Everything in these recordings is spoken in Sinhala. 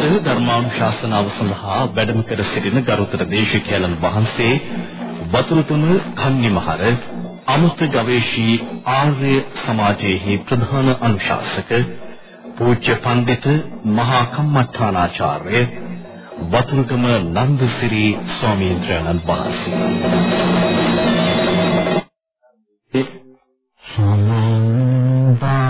අද ධර්මානුශාසනාව සඳහා වැඩම කර සිටින ගරුතර දේශකයන්න් වහන්සේ වතුරුතුම කන්නිමහර අමෘත ගවේෂී ආර්ය සමාජයේහි ප්‍රධාන අනුශාසක පූජ්‍ය පඬිත මහා කම්මඨානාචාර්ය වතුරුගම නන්දසිරි ස්වාමීන් වහන්සේ. සම්මා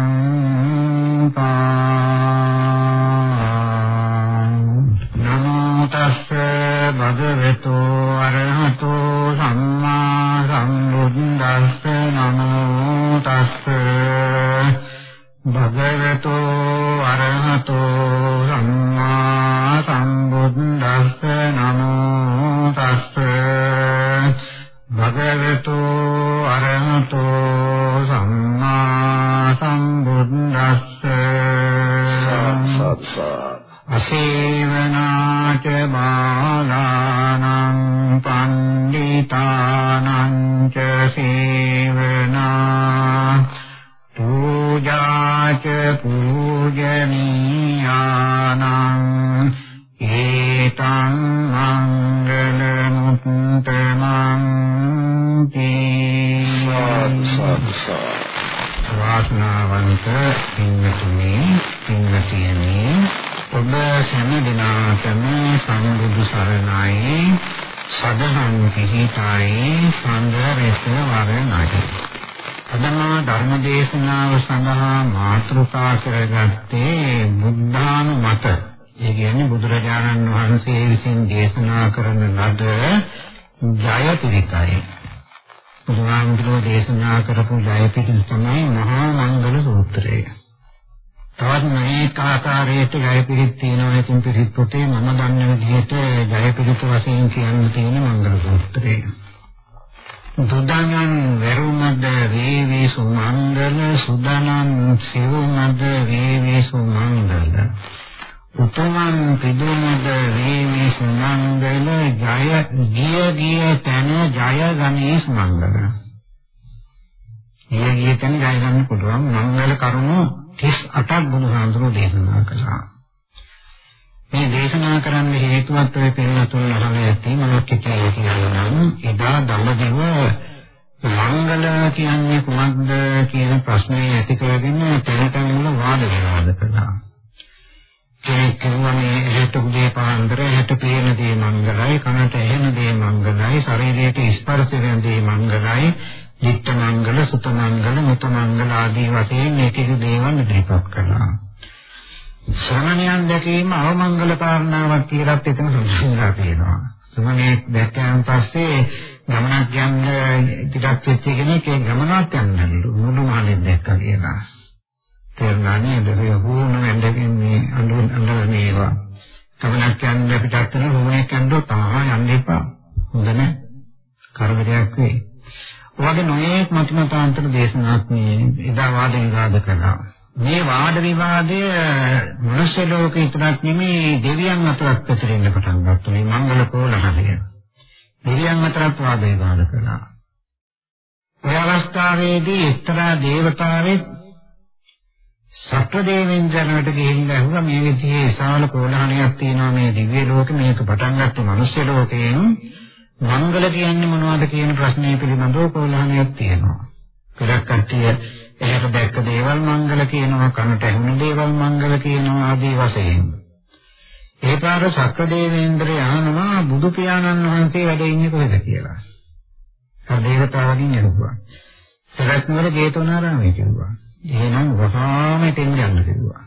ඒ කියන්නේ බුදුරජාණන් වහන්සේ විසින් දේශනා කරන නද ජය පිරිතයි. බුදුහාමුදුරුවෝ දේශනා කරපු ජය පිරිත තමයි මහා මංගල සූත්‍රය. තවත් මේක ආකාරයට ජය පිරිත් තියෙනවා ඉතින් පිරිත් පොතේ මම දන්න විදිහට ජය පිරිත් වශයෙන් කියන්න තියෙන මංගල සූත්‍රය. දුදානං වරුමද වේවේ සුමංගල සුදානං සිවුමද වේවේ සුමංගල පුතුමන් පිදුමද වේමේ සුනංගල ජය ගිය ගිය තන ජය ගණේශ් මංගල. ගිය ගිය තන ජය ගන්න පුළුවන් මංගල කරුණු 38ක් බුදුහාඳුරෝ දේශනා කළා. මේ දේශනා කරන්න හේතුවත් ඔය පිළිතුරු අහලා ඇති මනෝකිතේ කියනවා නම් එදා ධම්මදේව මංගල කියන්නේ කොහොමද කියන ප්‍රශ්නේ ඇති කරගෙන තැනතන වල වාද විවාද කළා. කෙනෙක් මේ හෙට උදේ පාන්දර හෙට පේන දේ මංගලයි කනට ඇහෙන දේ මංගලයි ශරීරයට ස්පර්ශ වෙන දේ මංගලයි නිත්ත මංගල සුත මංගල මුත මංගල ආදී වශයෙන් මේ කිසි දේවල් ඉදිරිපත් කරනවා. ශ්‍රමණයන් දැකීම අවමංගල කාරණාවක් කියලා එතන සඳහන් කරනවා ශ්‍රමණේ දැක්කන් පස්සේ ගමනක් යන්න ටිකක් වෙච්ච කෙනෙක් ඒ ගමනක් යන්නලු මොන මහලෙන් දැක්කා කියලා. තේරුණා නේද? ඒ වුණ නැන්දකින් මේ අඳුන් අඳුන මේවා. ගමනක් කියන්නේ අපිට අත්තන රෝණයක් යනවා තාම යන්න එපා. හොඳ නැහැ. කරදරයක් වෙයි. ඔයගේ නොයේක් මතිමතාන්තර දේශනාක් මේ එදා වාද විවාද කළා. මේ වාද විවාදය මනුෂ්‍ය ලෝකේ විතරක් නෙමෙයි දෙවියන් අතරත් පැතිරෙන්න පටන් ගත්තා. මේ මංගල කෝලහලය. දෙවියන් අතරත් වාද විවාද කළා. ඒ අවස්ථාවේදී එක්තරා දේවතාවෙක් සත්වදේවේන්ද්‍රනාට ගිහින් ඇහුවා මේ විදිහේ විශාල කෝලහණයක් තියෙනවා මේ දිව්‍ය ලෝකෙ මේක පටන් ගත්ත මිනිස්සු ලෝකයෙන් මංගල කියන්නේ මොනවද කියන ප්‍රශ්නය පිළිබඳව කෝලහණයක් තියෙනවා. ගොඩක් කට්ටිය එහෙට දැක්ක දේවල් මංගල කියනවා කනට ඇහුණ දේවල් මංගල කියනවා ආදී වශයෙන්. ඒ පාර සත්වදේවේන්ද්‍රය අහනවා බුදු පියාණන් වහන්සේ වැඩ ඉන්නේ කොහෙද කියලා. සදේවතාවකින් ඇහුවා. සරත්නර ජේතවනාරාමයේ කිව්වා. එහෙනම් වහාම එතෙන් යන්න කිව්වා.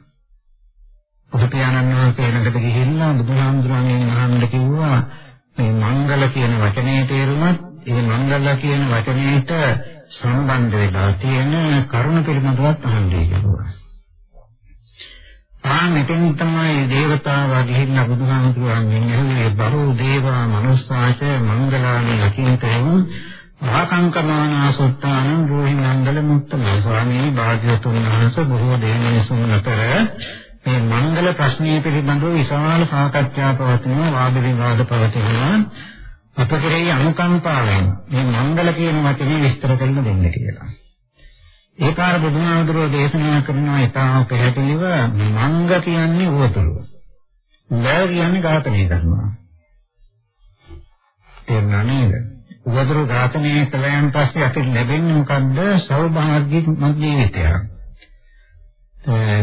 බුදු පියාණන් වහන්සේ ළඟට ගිහිල්ලා බුදුහාමුදුරන්ගෙන් අහන්න කිව්වා මේ මංගල කියන වචනේ තේරුමත් ඒ මංගල කියන වචනේට සම්බන්ධ වෙලා තියෙන කරුණ පිළිබඳවත් අහන්නේ කිව්වා. ආ මෙතෙන් තමයි දේවතාවා ගිහිල්ලා බුදුහාමුදුරන්ගෙන් ඇහුවේ බරෝ දේවා මනුස්සාච මංගලානි අකින්තේම ආකංකමානා සුත්තානං රෝහි මංගල මුත්තම ස්වාමී භාග්‍යතුන් වහන්සේ බොහෝ දෙවියන් අතර මේ මංගල ප්‍රශ්නය පිළිබඳව විශාල සාකච්ඡා පවතිනවා වාද විවාද පවතිනවා අපකරේ අනුකම්පාවෙන් මේ මංගල කියන වචනේ විස්තර කරන්න දෙන්න කියලා. ඒ කාර බුදුහාමුදුරුවෝ දේශනා කරනවා ඉතාම පැහැදිලිව මංග කියන්නේ උවතුරු. ලෑ කියන්නේ ඝාතනය කරනවා. තේරුණා නේද? උවතුරු ඝාතනය කළාන් පස්සේ අපිට ලැබෙන්නේ මොකද්ද? සෞභාග්‍යමත් ජීවිතයක්.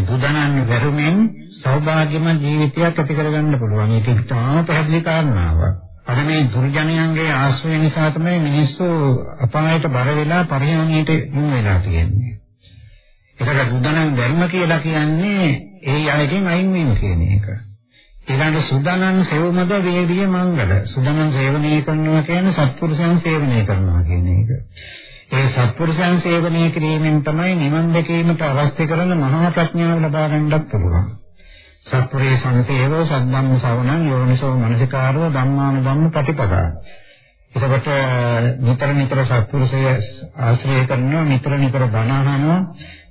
බුදනන් වැරුමෙන් සෞභාග්‍යමත් ජීවිතයක් ඇති කරගන්න පුළුවන්. මේක ඉතාම පැහැදිලි කාරණාවක්. අර මේ දුර්ජනයන්ගේ ආශ්‍රය නිසා තමයි මිනිස්සු අපායට බර වෙලා පරිහානියට යොමු වෙලා තියෙන්නේ. ඒකට බුදනන් ධර්ම කියලා කියන්නේ ඒ අයගෙන් අයින් වීම කියන එක. ඊළඟ සුදනන් සෙවමද වේදිය මංගල. සුදනන් සේවනය කරනවා කියන්නේ සත්පුරුෂයන් සේවනය කරනවා කියන එක. ඒ සත්පුරුෂයන් සේවනය කිරීමෙන් තමයි නිවන් දැකීමට අවශ්‍ය කරන මහා ප්‍රඥාව ලබා ගන්නත් පුළුවන්. සත්පුරේ සංසේවෝ සද්ධම්ම ශ්‍රවණං යෝනිසෝ මනසිකාරෝ ධම්මාන ධම්ම ප්‍රතිපදා. එතකොට නිතර නිතර සත්පුරුෂය ආශ්‍රය කරනවා නිතර නිතර බණ අහනවා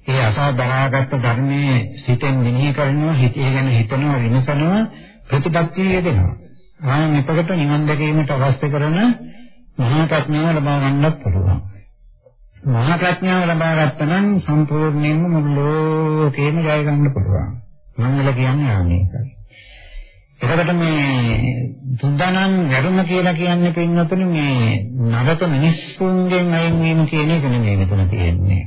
ඒ අසා දරාගත්ත ධර්මයේ සිතෙන් මෙනෙහි කරනවා හිතේ ගැන හිතනවා විමසනවා ප්‍රතිපත්තිය යෙදෙනවා. ආන් එතකොට නිවන් දැකීමට අවශ්‍ය කරන මහා ප්‍රඥාව ලබා ගන්නත් පුළුවන්. මහා ප්‍රඥාව ලබා ගත්තනම් සම්පූර්ණයෙන්ම මුළු ලෝකේම ජය ගන්න පුළුවන්. මංගල කියන්නේ ආනේකයි. එතකොට මේ දුන්දානම් වැඩම කියලා කියන්නේ පින්නතුනි මේ නරක මිනිස්සුන්ගෙන් අයින් වීම කියන එක නෙමෙයි මෙතන තියෙන්නේ.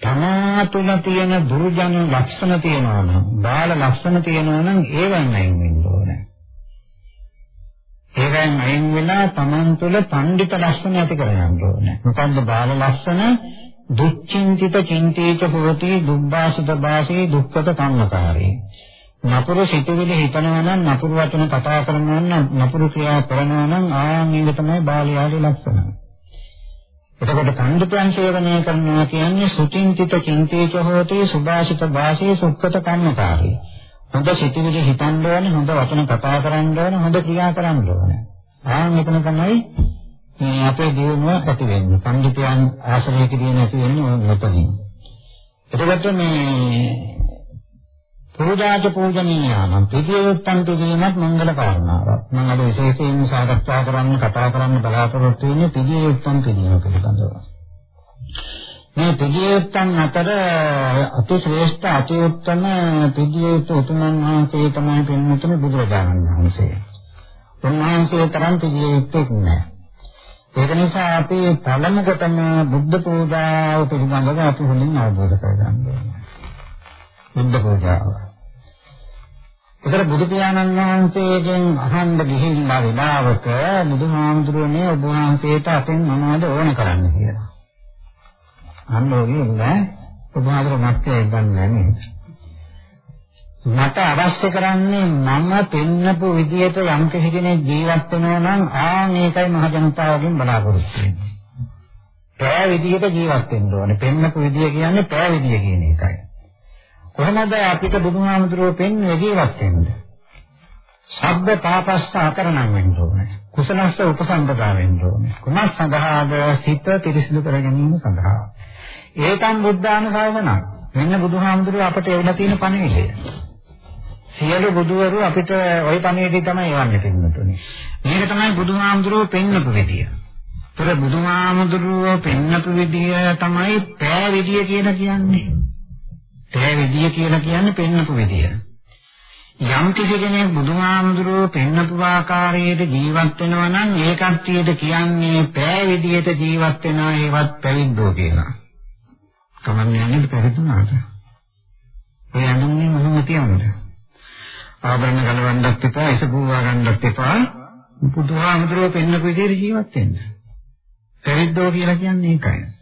තමා තුළ තියෙන දුර්ජන ලක්ෂණ තියෙනවා නම්, බාල ලක්ෂණ තියෙනවා නම් ඒවෙන් අයින් වෙන්න ඕනේ. ඒවෙන් අයින් වෙලා තමන් තුළ පඬිත ලක්ෂණ ඇති කරගන්න ඕනේ. මොකන්ද බාල ලක්ෂණ? දුක්ඛින්තිත චින්තේච හොති දුබ්බාසිත වාසී දුක්ඛත කම්මකාරී. නපුරු සිතුවිලි හිතනවා නම් නපුරු වචන කතා කරනවා නම් නපුරු ක්‍රියා කරනවා නම් ආ මේක තමයි බාලයාගේ ලක්ෂණ. එතකොට පඬිතුන් සේවනය කරනවා කියන්නේ සුචින්තිත චින්තේච හොති සුභාසිත වාසී සුක්ඛත කම්මකාරී. හොඳ සිතුවිලි හිතන්න ඕනේ, හොඳ වචන කතා කරන්න ඕනේ, හොඳ ක්‍රියා කරන්න ඕනේ. ආ මෙතන තමයි මේ අපේ දියුණුව ඇති වෙන්නේ. පඬිතුයන් ආශ්‍රය කිරීම ඇති වෙන්නේ මෙතනින්. එතකොට මේ පූජාච පූජනීයානම් පිටියොත්තන් පිළිමත් මංගල කාරණාවක්. මම අද විශේෂයෙන් සාකච්ඡා කරන්න කතා කරන්න බලාපොරොත්තු වෙන්නේ පිටියොත්තන් පිළිම පිළිබඳව. මේ පිළියොත්තන් අතර අති ශ්‍රේෂ්ඨ අති උත්තම පිළියොත් උතුමන් වහන්සේ තමයි පින්මුතුනි බුදුරජාණන් වහන්සේ. උන්වහන්සේ තරම් පිළියොත්තෙක් නෑ. ඒක නිසා අපි පළමු කොටම බුද්ධ පූජාව පිළිබඳව අපි හොඳින් අවබෝධ කරගන්න ඕනේ. බුද්ධ පූජාව. ඒතර බුදු පියාණන් වහන්සේගෙන් අහන්න ගිහිල්ලා විලාවක බුදුහාමුදුරනේ ඔබ වහන්සේට අපෙන් මොනවද ඕන කරන්න කියලා. අන්න ඕනේ නෑ ඔබ වහන්සේ මැස්කේ ගන්නෑ නේද? මට අවශ්‍ය කරන්නේ මම පෙන්නපු විදියට යම් කෙනෙක් ජීවත් වෙනවා නම් ආ මේකයි මහ ජනතාවගෙන් බලාපොරොත්තු වෙන්නේ. පෑ විදියට ජීවත් වෙන්න ඕනේ. පෙන්නපු විදිය කියන්නේ පෑ විදිය කියන එකයි. කොහොමද අපිට බුදුහාමුදුරුවෝ පෙන්වන්නේ ජීවත් වෙන්න? ශබ්ද පාපස්ස අකරණම් වෙන්න ඕනේ. කුසලස්ස උපසම්පදා වෙන්න ඕනේ. කුමක් සඳහාද? සිත පිරිසිදු කර ගැනීම සඳහා. ඒකම් බුද්ධාන ශාසනක්. මෙන්න බුදුහාමුදුරුවෝ අපට එවලා තියෙන පණිවිඩය. සියලු බුදුවරු අපිට ওই පණිවිඩය තමයි එවන්නේ පින්නතුනේ. මේක තමයි බුදුහාමුදුරුවෝ පෙන්නපු විදිය. ඒතර බුදුහාමුදුරුවෝ පෙන්නපු විදිය තමයි පෑ විදිය කියලා කියන්නේ. පෑ විදිය කියලා කියන්නේ පෙන්නපු විදිය. යම් කිසි කෙනෙක් බුදුහාමුදුරුවෝ පෙන්නපු ආකාරයට ජීවත් වෙනවා නම් ඒ කට්ටියට කියන්නේ පෑ විදියට ජීවත් වෙනා ඒවත් පැවිද්දෝ කියලා. කමන්නේ නැහැ පැවිදුනාට. ඔය අඳුන්නේ මොනවද කියන්නේ? ආභරණ ගලවන්නත් එපා, ඉස පූවා ගන්නත් එපා. බුදුහාමුදුරුවෝ පෙන්නපු විදිහට ජීවත් වෙන්න. පැවිද්දෝ කියලා කියන්නේ ඒකයි.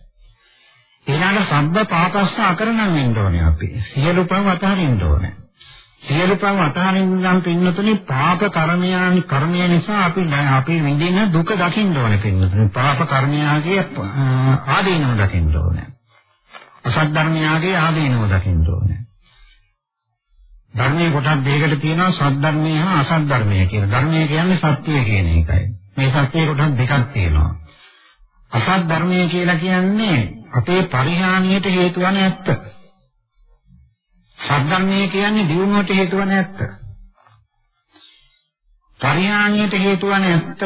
ඊළඟ සබ්බ පාපස්ස අකරණම් වෙන්න ඕනේ අපි. සියලු පව අතහරින්න ඕනේ. සියලු පව අතහරින්න නම් පින්නතුනි පාප කර්මයන් කර්මය නිසා අපි අපි විඳින දුක දකින්න ඕනේ පින්නතුනි. පාප කර්මයාගේ ආදීනව දකින්න ඕනේ. අසත් ධර්මයාගේ ආදීනව දකින්න ඕනේ. ධර්මයේ කොටස් දෙකකට තියෙනවා සත් ධර්මය හා අසත් ධර්මය කියලා. ධර්මය කියන්නේ සත්‍යය කියන එකයි. මේ සත්‍යයේ කොටස් දෙකක් තියෙනවා. අසත් ධර්මය කියලා කියන්නේ අපේ පරිහානියට හේතු වන ඇත්ත. සද්ධර්මය කියන්නේ දියුණුවට හේතු වන ඇත්ත. පරිහානියට හේතු වන ඇත්ත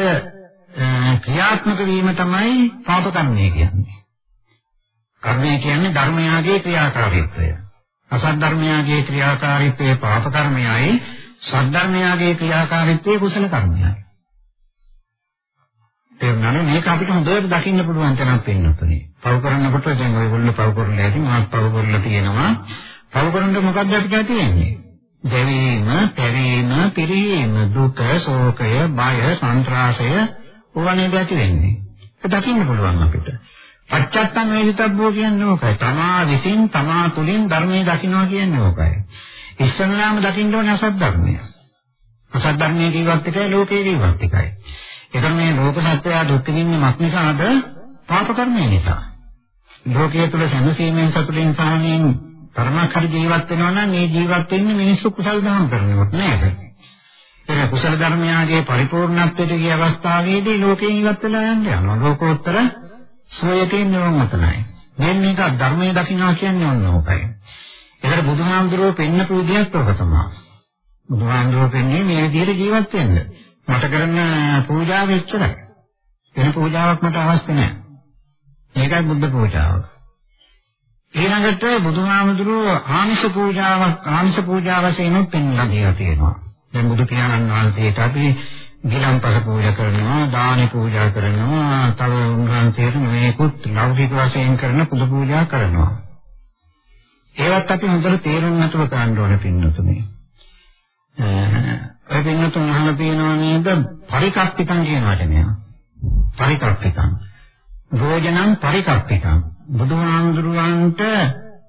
ක්‍රියාත්මක වීම තමයි පාප කර්මය කියන්නේ. කර්මය කියන්නේ ධර්මයාගේ ක්‍රියාකාරීත්වය. අසත් ධර්මයාගේ ක්‍රියාකාරීත්වය පාප කර්මයයි, සත් ධර්මයාගේ ක්‍රියාකාරීත්වය කුසල කර්මයයි. තේරුණානේ මේක අපිට හොඳට දකින්න පුළුවන් තරම් වෙන්නතුනේ. පව කරනකොට දැන් ඔයගොල්ලෝ පව කරලා ඇති මාත් පව කරලා තියෙනවා. පව කරනකොට මොකද්ද අපිට තියෙන්නේ? දැවීම, පැවීම, පිරීම, දුක, ශෝකය, බය, සන්ත්‍රාසය ඕවනේ ඇති වෙන්නේ. ඒක දකින්න පුළුවන් අපිට. පච්චත්තං වේදිතබ්බෝ කියන්නේ ඕකයි. තමා විසින් තමා තුලින් ධර්මයේ දකින්නවා කියන්නේ ඕකයි. ඉස්සල්ලාම දකින්න ඕනේ අසත් ධර්මය. අසත් ධර්මයේ ජීවත් එකයි ලෝකේ ජීවත් එකයි. ඒතර මේ ලෝක සත්‍යය දුක් විඳින්නේ මක් නිසාද? පාප කර්මය නිසා. ලෝකයේ තුල සම්සීමෙන් සතුටින් සාහනෙන් කර්මයක් හරි ජීවත් වෙනවා නම් මේ ජීවත් වෙන්නේ මිනිස්සු කුසල දහම් කරනකොට නේද? ඒක කුසල ධර්මයාගේ පරිපූර්ණත්වයට ගිය අවස්ථාවේදී ලෝකේ ඉවත් වෙලා යන්න යනවා. ලෝකෝත්තර සෝයකේ නිවමතනයි. මේ මේක ධර්මයේ දකින්නවා කියන්නේ ඔන්න ඕකයි. ඒකට බුදුහාමුදුරුවෝ පෙන්නපු විදිහත් ඔක තමයි. බුදුහාමුදුරුවෝ පෙන්නේ මේ විදිහට ජීවත් වෙන්න. මට කරන පූජාව එච්චරයි. වෙන පූජාවක් මට අවශ්‍ය නැහැ. ඒකයි බුද්ධ පූජාව. ඊළඟට බුදුහාමුදුරුවෝ ආමිෂ පූජාවක් ආමිෂ පූජාව වශයෙන් පෙන්ලා දීලා තියෙනවා. දැන් බුදු පියාණන් වහන්සේට අපි ගිලන්පස පූජා කරනවා, දානි පූජා කරනවා, තව උන්වහන්සේට මේකුත් ලෞකික වශයෙන් කරන පුදු පූජා කරනවා. ඒවත් අපි හොඳට තේරුම් නැතුව කරන්න ඕනේ පින්නතුනේ. ඔය පින්නතුන් අහලා තියෙනවා නේද? පරිකප්පිතං කියන වචනය. පරිකප්පිතං. භෝජනං පරිකප්පිතං. බුදුහාමුදුරුවන්ට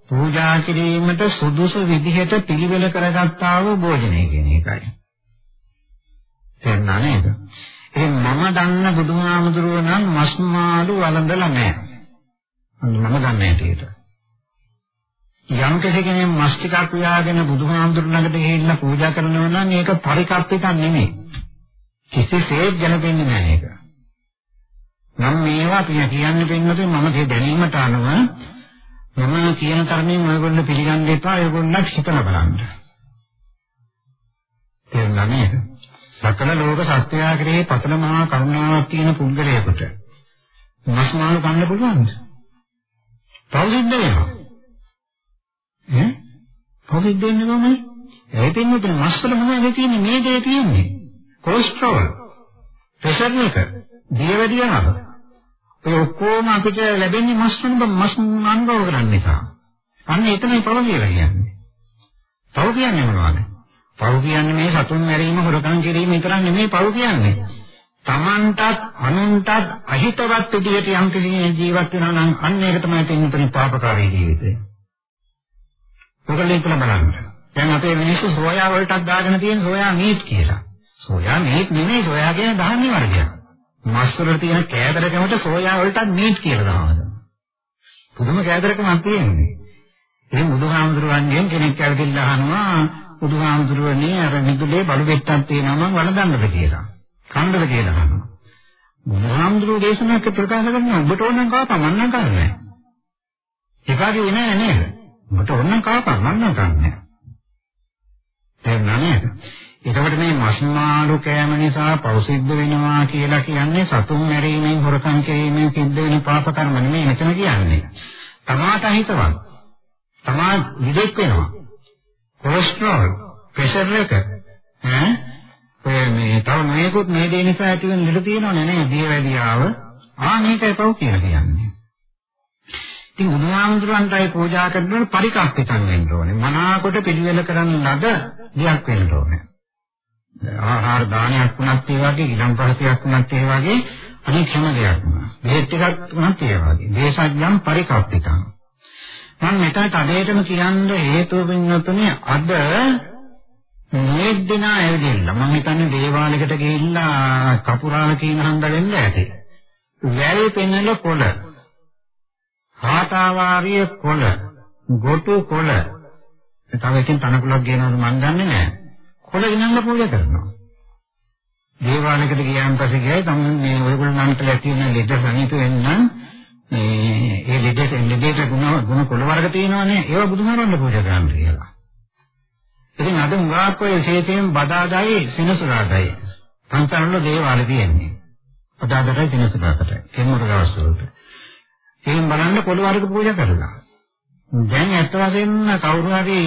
පූජා කිරීමට සුදුසු විදිහට පිළිවෙල කරගත්තා වූ භෝජනය කියන එකයි. තේරුණා නේද? ඒ මම දන්න බුදුහාමුදුරුව නම් මස් මාළු වළඳලා නැහැ. මම දන්නේ නැහැ යම් කෙනෙක් මස් ටිකක් පියාගෙන බුදුහාමුදුරු ළඟට ගිහිල්ලා පූජා කරනවා නම් ඒක පරිකප්පිතක් නෙමෙයි. කිසිසේත් ගැලපෙන්නේ නැහැ ඒක. මම මේවා කියන්නේ පින්නතුන් මම ඒ දැනීමට අනුව මම කියන තරමින් ඔයගොල්ලෝ පිළිගන්න එපා ඔයගොල්ලෝ හිතලා බලන්න. තේරුණා නේද? සකල ලෝක සත්‍යය කෙරෙහි පතල මහා කරුණාවක් තියෙන පුද්ගලයෙකුට මස් මාළු කන්න පුළුවන්ද? පෞසිද්ධ වෙනවා. ඈ? පෞසිද්ධ වෙන්නේ කොහොමද? ඒ පින්නතුන් මස් වල මොනවද තියෙන්නේ? මේ දේ තියෙන්නේ. කොලෙස්ටරෝල්, ප්‍රෙෂර් එක, දියවැඩියාව. ඒ ඔක්කොම අපිට ලැබෙන්නේ මස් වලින් මස් අනුභව කරන්න නිසා. අන්න එතනයි පව කියලා කියන්නේ. පව කියන්නේ මොනවද? පව කියන්නේ මේ සතුන් මැරීම හොරකම් කිරීම විතරක් නෙමෙයි පව කියන්නේ. Tamanටත් අනුන්ටත් අහිතවත් විදියට යම් කෙනෙක් ජීවත් වෙනවා නම් අන්න ඒක තමයි තින්තරි පාපකාරී ජීවිතය. ඔකලෙන් තුන බලන්න. දැන් අපේ මිනිස්සු සෝයා වලටත් දාගෙන තියෙන සෝයා මීට් කියලා. සෝයා මීට් නෙමෙයි සෝයා කියන ධාන්‍ය වර්ගයක්. මස් වල තියෙන කෑදරකමට සෝයා වලටත් මීට් කියලා දානවා. පුදුම කෑදරකමක් තියෙන්නේ. ඉතින් බුදුහාමුදුරුවන්ගෙන් කෙනෙක් ඇවිදලා අහනවා බුදුහාමුදුරුවනේ අර නිදුලේ බලු දෙත්තක් තියෙනවා මම වළඳන්නද කියලා. කණ්ඩද කියලා අහනවා. බුදුහාමුදුරුවෝ දේශනාක ප්‍රකාශ කරනවා ඔබට ඕනනම් කාපා මම නම් කරන්නේ. ඒකාගේ නෑ නේද? ඔබට ඕනනම් කාපා මම නම් කරන්නේ. තේරුණා නේද? එතකොට මේ මස්මාළු කෑම නිසා පෞසිද්ධ වෙනවා කියලා කියන්නේ සතුන් මැරීමෙන් හොරකම් කිරීමෙන් සිද්ධ වෙන පාප කර්ම නෙමෙයි මෙතන කියන්නේ. තමාට හිතවත්. තමා විදෙක් වෙනවා. කොලෙස්ටරෝල්, ප්‍රෙෂර් එක ඈ ඔය මේ තව මේකුත් මේ දේ නිසා ඇති වෙන ලෙඩ තියෙනවනේ නේද? දියවැඩියාව. ආ මේකයි පව් කියලා කියන්නේ. ඉතින් බුදුහාමුදුරන්ටයි පූජා කරනකොට පරිකප්පිතන් වෙන්න ඕනේ. මනාකොට පිළිවෙල කරන ලද දෙයක් වෙන්න ඕනේ. ආහාර දානයක් වුණත් ඒ වගේ, ඊළම් පහතියක් වුණත් ඒ වගේ අනික් හැම දෙයක්ම. බෙහෙත් ටිකක් උනත් ඒ වගේ. දේශඥම් පරිකප්පිතං. මම මෙතන තදේටම කියන්න හේතුව වෙනුතුනේ අද මේ දින ඇවිදින්න මම හිතන්නේ දේවාලයකට ගිහිල්ලා කපුරාල කියන හන්ද වෙන්න ඇති. වැල් පෙන්නල පොළ. හාතාවාරිය කොළ. ගොටු කොළ. තව එකකින් තනකොළක් ගේනවද මන් දන්නේ නැහැ. කොළ ගෙනල්ලා පූජා කරනවා. දේවාලයකට ගියාන් පස්සේ ගියයි තමයි මේ ඔයගොල්ලන්ට ලැබෙන ලෙඩ සනීප වෙන්න මේ ඒ ලෙඩට ලෙඩට ගුණ ගුණ කොළ වර්ග තියෙනවනේ ඒවා බුදුහාරන්න පූජා කරන්න කියලා. ඉතින් අද උගාක් ඔය විශේෂයෙන් බදාදායි සිනසුරාදායි පන්සල්වල දේවාල තියෙන්නේ. බදාදායි සිනසුරාකට කෙමුර දවස් වලට. එහෙන් බලන්න කොළ වර්ග පූජා කරලා. දැන් ඇත්ත වශයෙන්ම කවුරු හරි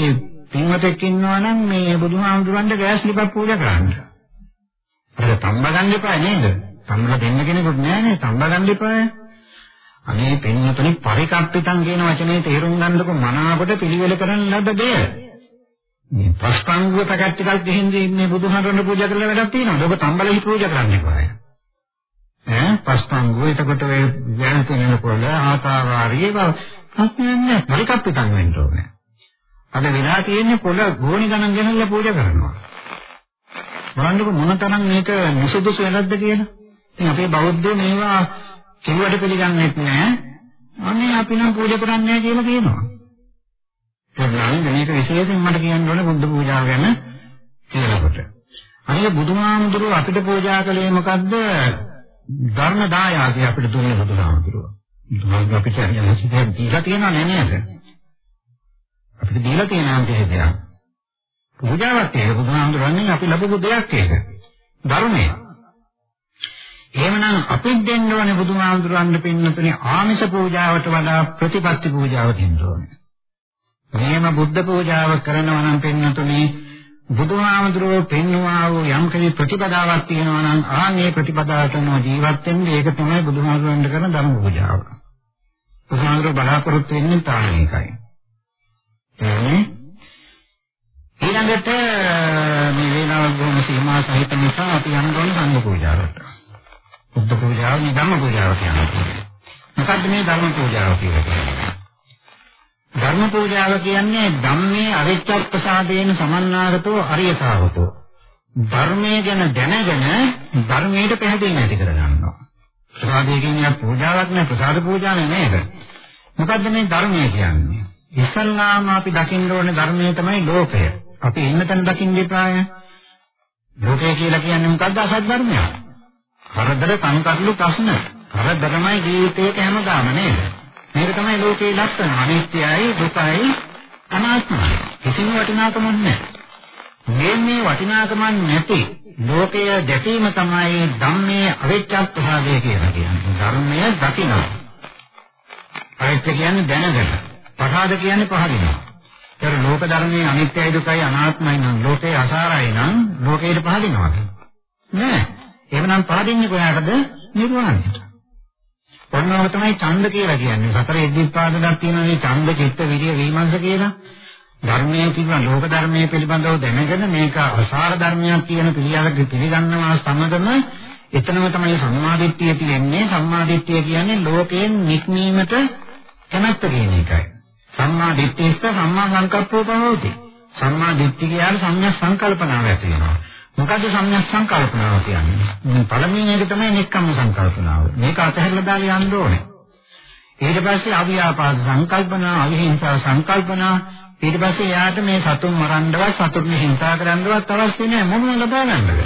පින්වතෙක් ඉන්නවා නම් මේ බුදුහාමුදුරන්ට ගෑස් ලිපක් පූජා කරන්න. ඒක තම්බ ගන්න එපා නේද? තම්බලා දෙන්න කෙනෙකුට නෑ නේ තම්බ ගන්න එපා. අනේ පින්වතුනි පරිකප්පිතං කියන වචනේ තේරුම් ගන්නකො මනාවට පිළිවෙල කරන්න ලද්ද දෙය. මේ ප්‍රස්පංගුව පැකට් ටිකක් දෙහින්ද මේ බුදුහාමුදුරන්ට පූජා කරලා වැඩක් තියෙනවද? ඔබ තම්බලෙහි පූජා කරන්න එපා. ඈ ප්‍රස්පංගුව එතකොට ඔය යන කෙනෙකුට ආතාවාරිය ප්‍රශ්නයක් නෑ පරිකප්පිතං වෙන්න ඕනේ. අද වෙලා තියෙන්නේ පොළ ගෝණි ගණන් ගෙනල්ලා පූජා කරනවා. බලන්නකො මොනතරම් මේක නිසුදුසු වෙනවද කියලා. ඉතින් අපේ බෞද්ධයෝ මේවා කිව්වට පිළිගන්නේ නැහැ. අනේ අපි නම් පූජා කරන්නේ නැහැ කියලා කියනවා. ඒගොල්ලන් මේක විශේෂයෙන් මට කියන්න ඕනේ බුද්ධ පූජාව ගැන කියනකොට. අනිත් බුදුහාමුදුරුව අපිට පූජා කළේ මොකද්ද? ධර්ම දායාදී අපිට දුන්නේ බුදුහාමුදුරුව. බුදුහාමුදුරුව අපිට යම්කිසි දීලා තියෙනව නේද? අපිට දීලා තියෙන අම්පේදයක්. පූජාවක් ඒක බුදුහාමුදුරන්නේ අපි ලැබපු දෙයක් ඒක. ධර්මය. එහෙමනම් අපිට දෙන්න ඕනේ බුදුහාමුදුරන්ට පින්නතුනේ ආමිෂ පූජාවට වඩා ප්‍රතිපත්ති පූජාව දෙන්න ඕනේ. මේම බුද්ධ පූජාව කරනවා නම් පින්නතුනේ බුදුහාමුදුරුවෝ පෙන්වුවා වූ යම් කෙනෙක් ප්‍රතිපදාවක් තියෙනවා නම් ආන්නේ ප්‍රතිපදාවටම ජීවත් වෙන්නේ ඒක තමයි බුදුහාමුදුරන්ට කරන ධර්ම පූජාව. බුදුහාමුදුරුවෝ බලාපොරොත්තු වෙන්නේ තාම ඒකයි. ඊළඟට මේ වේලාව බොහොම සීමා සහිත නිසා අපි යන්න ඕන සංඝ පූජාවට. බුද්ධ පූජාව, ධම්ම පූජාව කියන්නේ. මොකද්ද මේ ධර්ම පූජාව කියන්නේ? ධර්ම පූජාව කියන්නේ ධම්මේ අවිච්ඡ ප්‍රසාදයෙන් සමන්නාගතෝ අරිය ශාවකෝ. ධර්මයේ ගැන දැනගෙන ධර්මයට පැහැදිලි නැති කරගන්නවා. ප්‍රසාදය කියන්නේ පූජාවක් නෑ ප්‍රසාද පූජාවක් නේද? මොකද්ද මේ ධර්මය කියන්නේ? ඉස්සල්ලාම අපි දකින්න ඕනේ ධර්මයේ තමයි ලෝකය. අපි ඉන්න තැන දකින්න එපාය. ලෝකය කියලා කියන්නේ මොකද්ද? අසත් ධර්මයක්. කරදර සංකල්ප ප්‍රශ්න. කරදරමයි ජීවිතේට හැමදාම නේද? මේක තමයි ලෝකේ ලක්ෂණ. අනිත්‍යයි, දුකයි, අනාත්මයි. කිසිම වටිනාකමක් නැහැ. මේ මේ වටිනාකමක් නැති ලෝකය දැකීම තමයි ධම්මේ අවිච්ඡප්පහාදය කියලා කියන්නේ. ධර්මය දකිනවා. අවිච්ඡ කියන්නේ දැනගන්න. පහාද කියන්නේ පහදිනවා. ඒතර ලෝක ධර්මයේ අනිත්‍යයි දුකයි අනාත්මයි නම් ලෝකේ අසාරයි නම් ලෝකයට පහදිනවද? නෑ. එහෙමනම් පහදින්නේ කොහාටද? නිර්වාණයට. ඔන්නෝම තමයි ඡන්ද කියලා කියන්නේ. සතර ඉද්ධිපාදයක් තියෙනවා මේ ඡන්ද, චිත්ත, විරිය, විමර්ශ කියලා. ධර්මයේ පිළිබඳ ලෝක ධර්මයේ පිළිබඳව දැනගෙන මේක අසාර ධර්මයක් කියන පිළියලක පිළිගන්නවා සමගම එතනම තමයි සම්මාදිට්ඨිය තියෙන්නේ. සම්මාදිට්ඨිය කියන්නේ ලෝකයෙන් නික්මීමට කැමැත්ත කියන එකයි. සම්මා දිට්ඨිස්ස සම්මා සංකප්පෝ පහෝති. සම්මා දිට්ඨිය කියන්නේ සම්‍යක් සංකල්පනාව ඇති වෙනවා. මොකද සම්‍යක් සංකල්පනාව කියන්නේ? මේ පළවෙනි එක තමයි නික්කම්ම සංකල්පනාව. මේක අතහැරලා දාලා යන්න ඕනේ. ඊට පස්සේ අවියාපාද සංකල්පනා, අවිහිංසා සංකල්පනා, ඊට පස්සේ යාට මේ සතුන් මරන්නවත්, සතුන් හිංසා කරන්නවත් අවශ්‍ය නැහැ මොනව ලබා ගන්නද?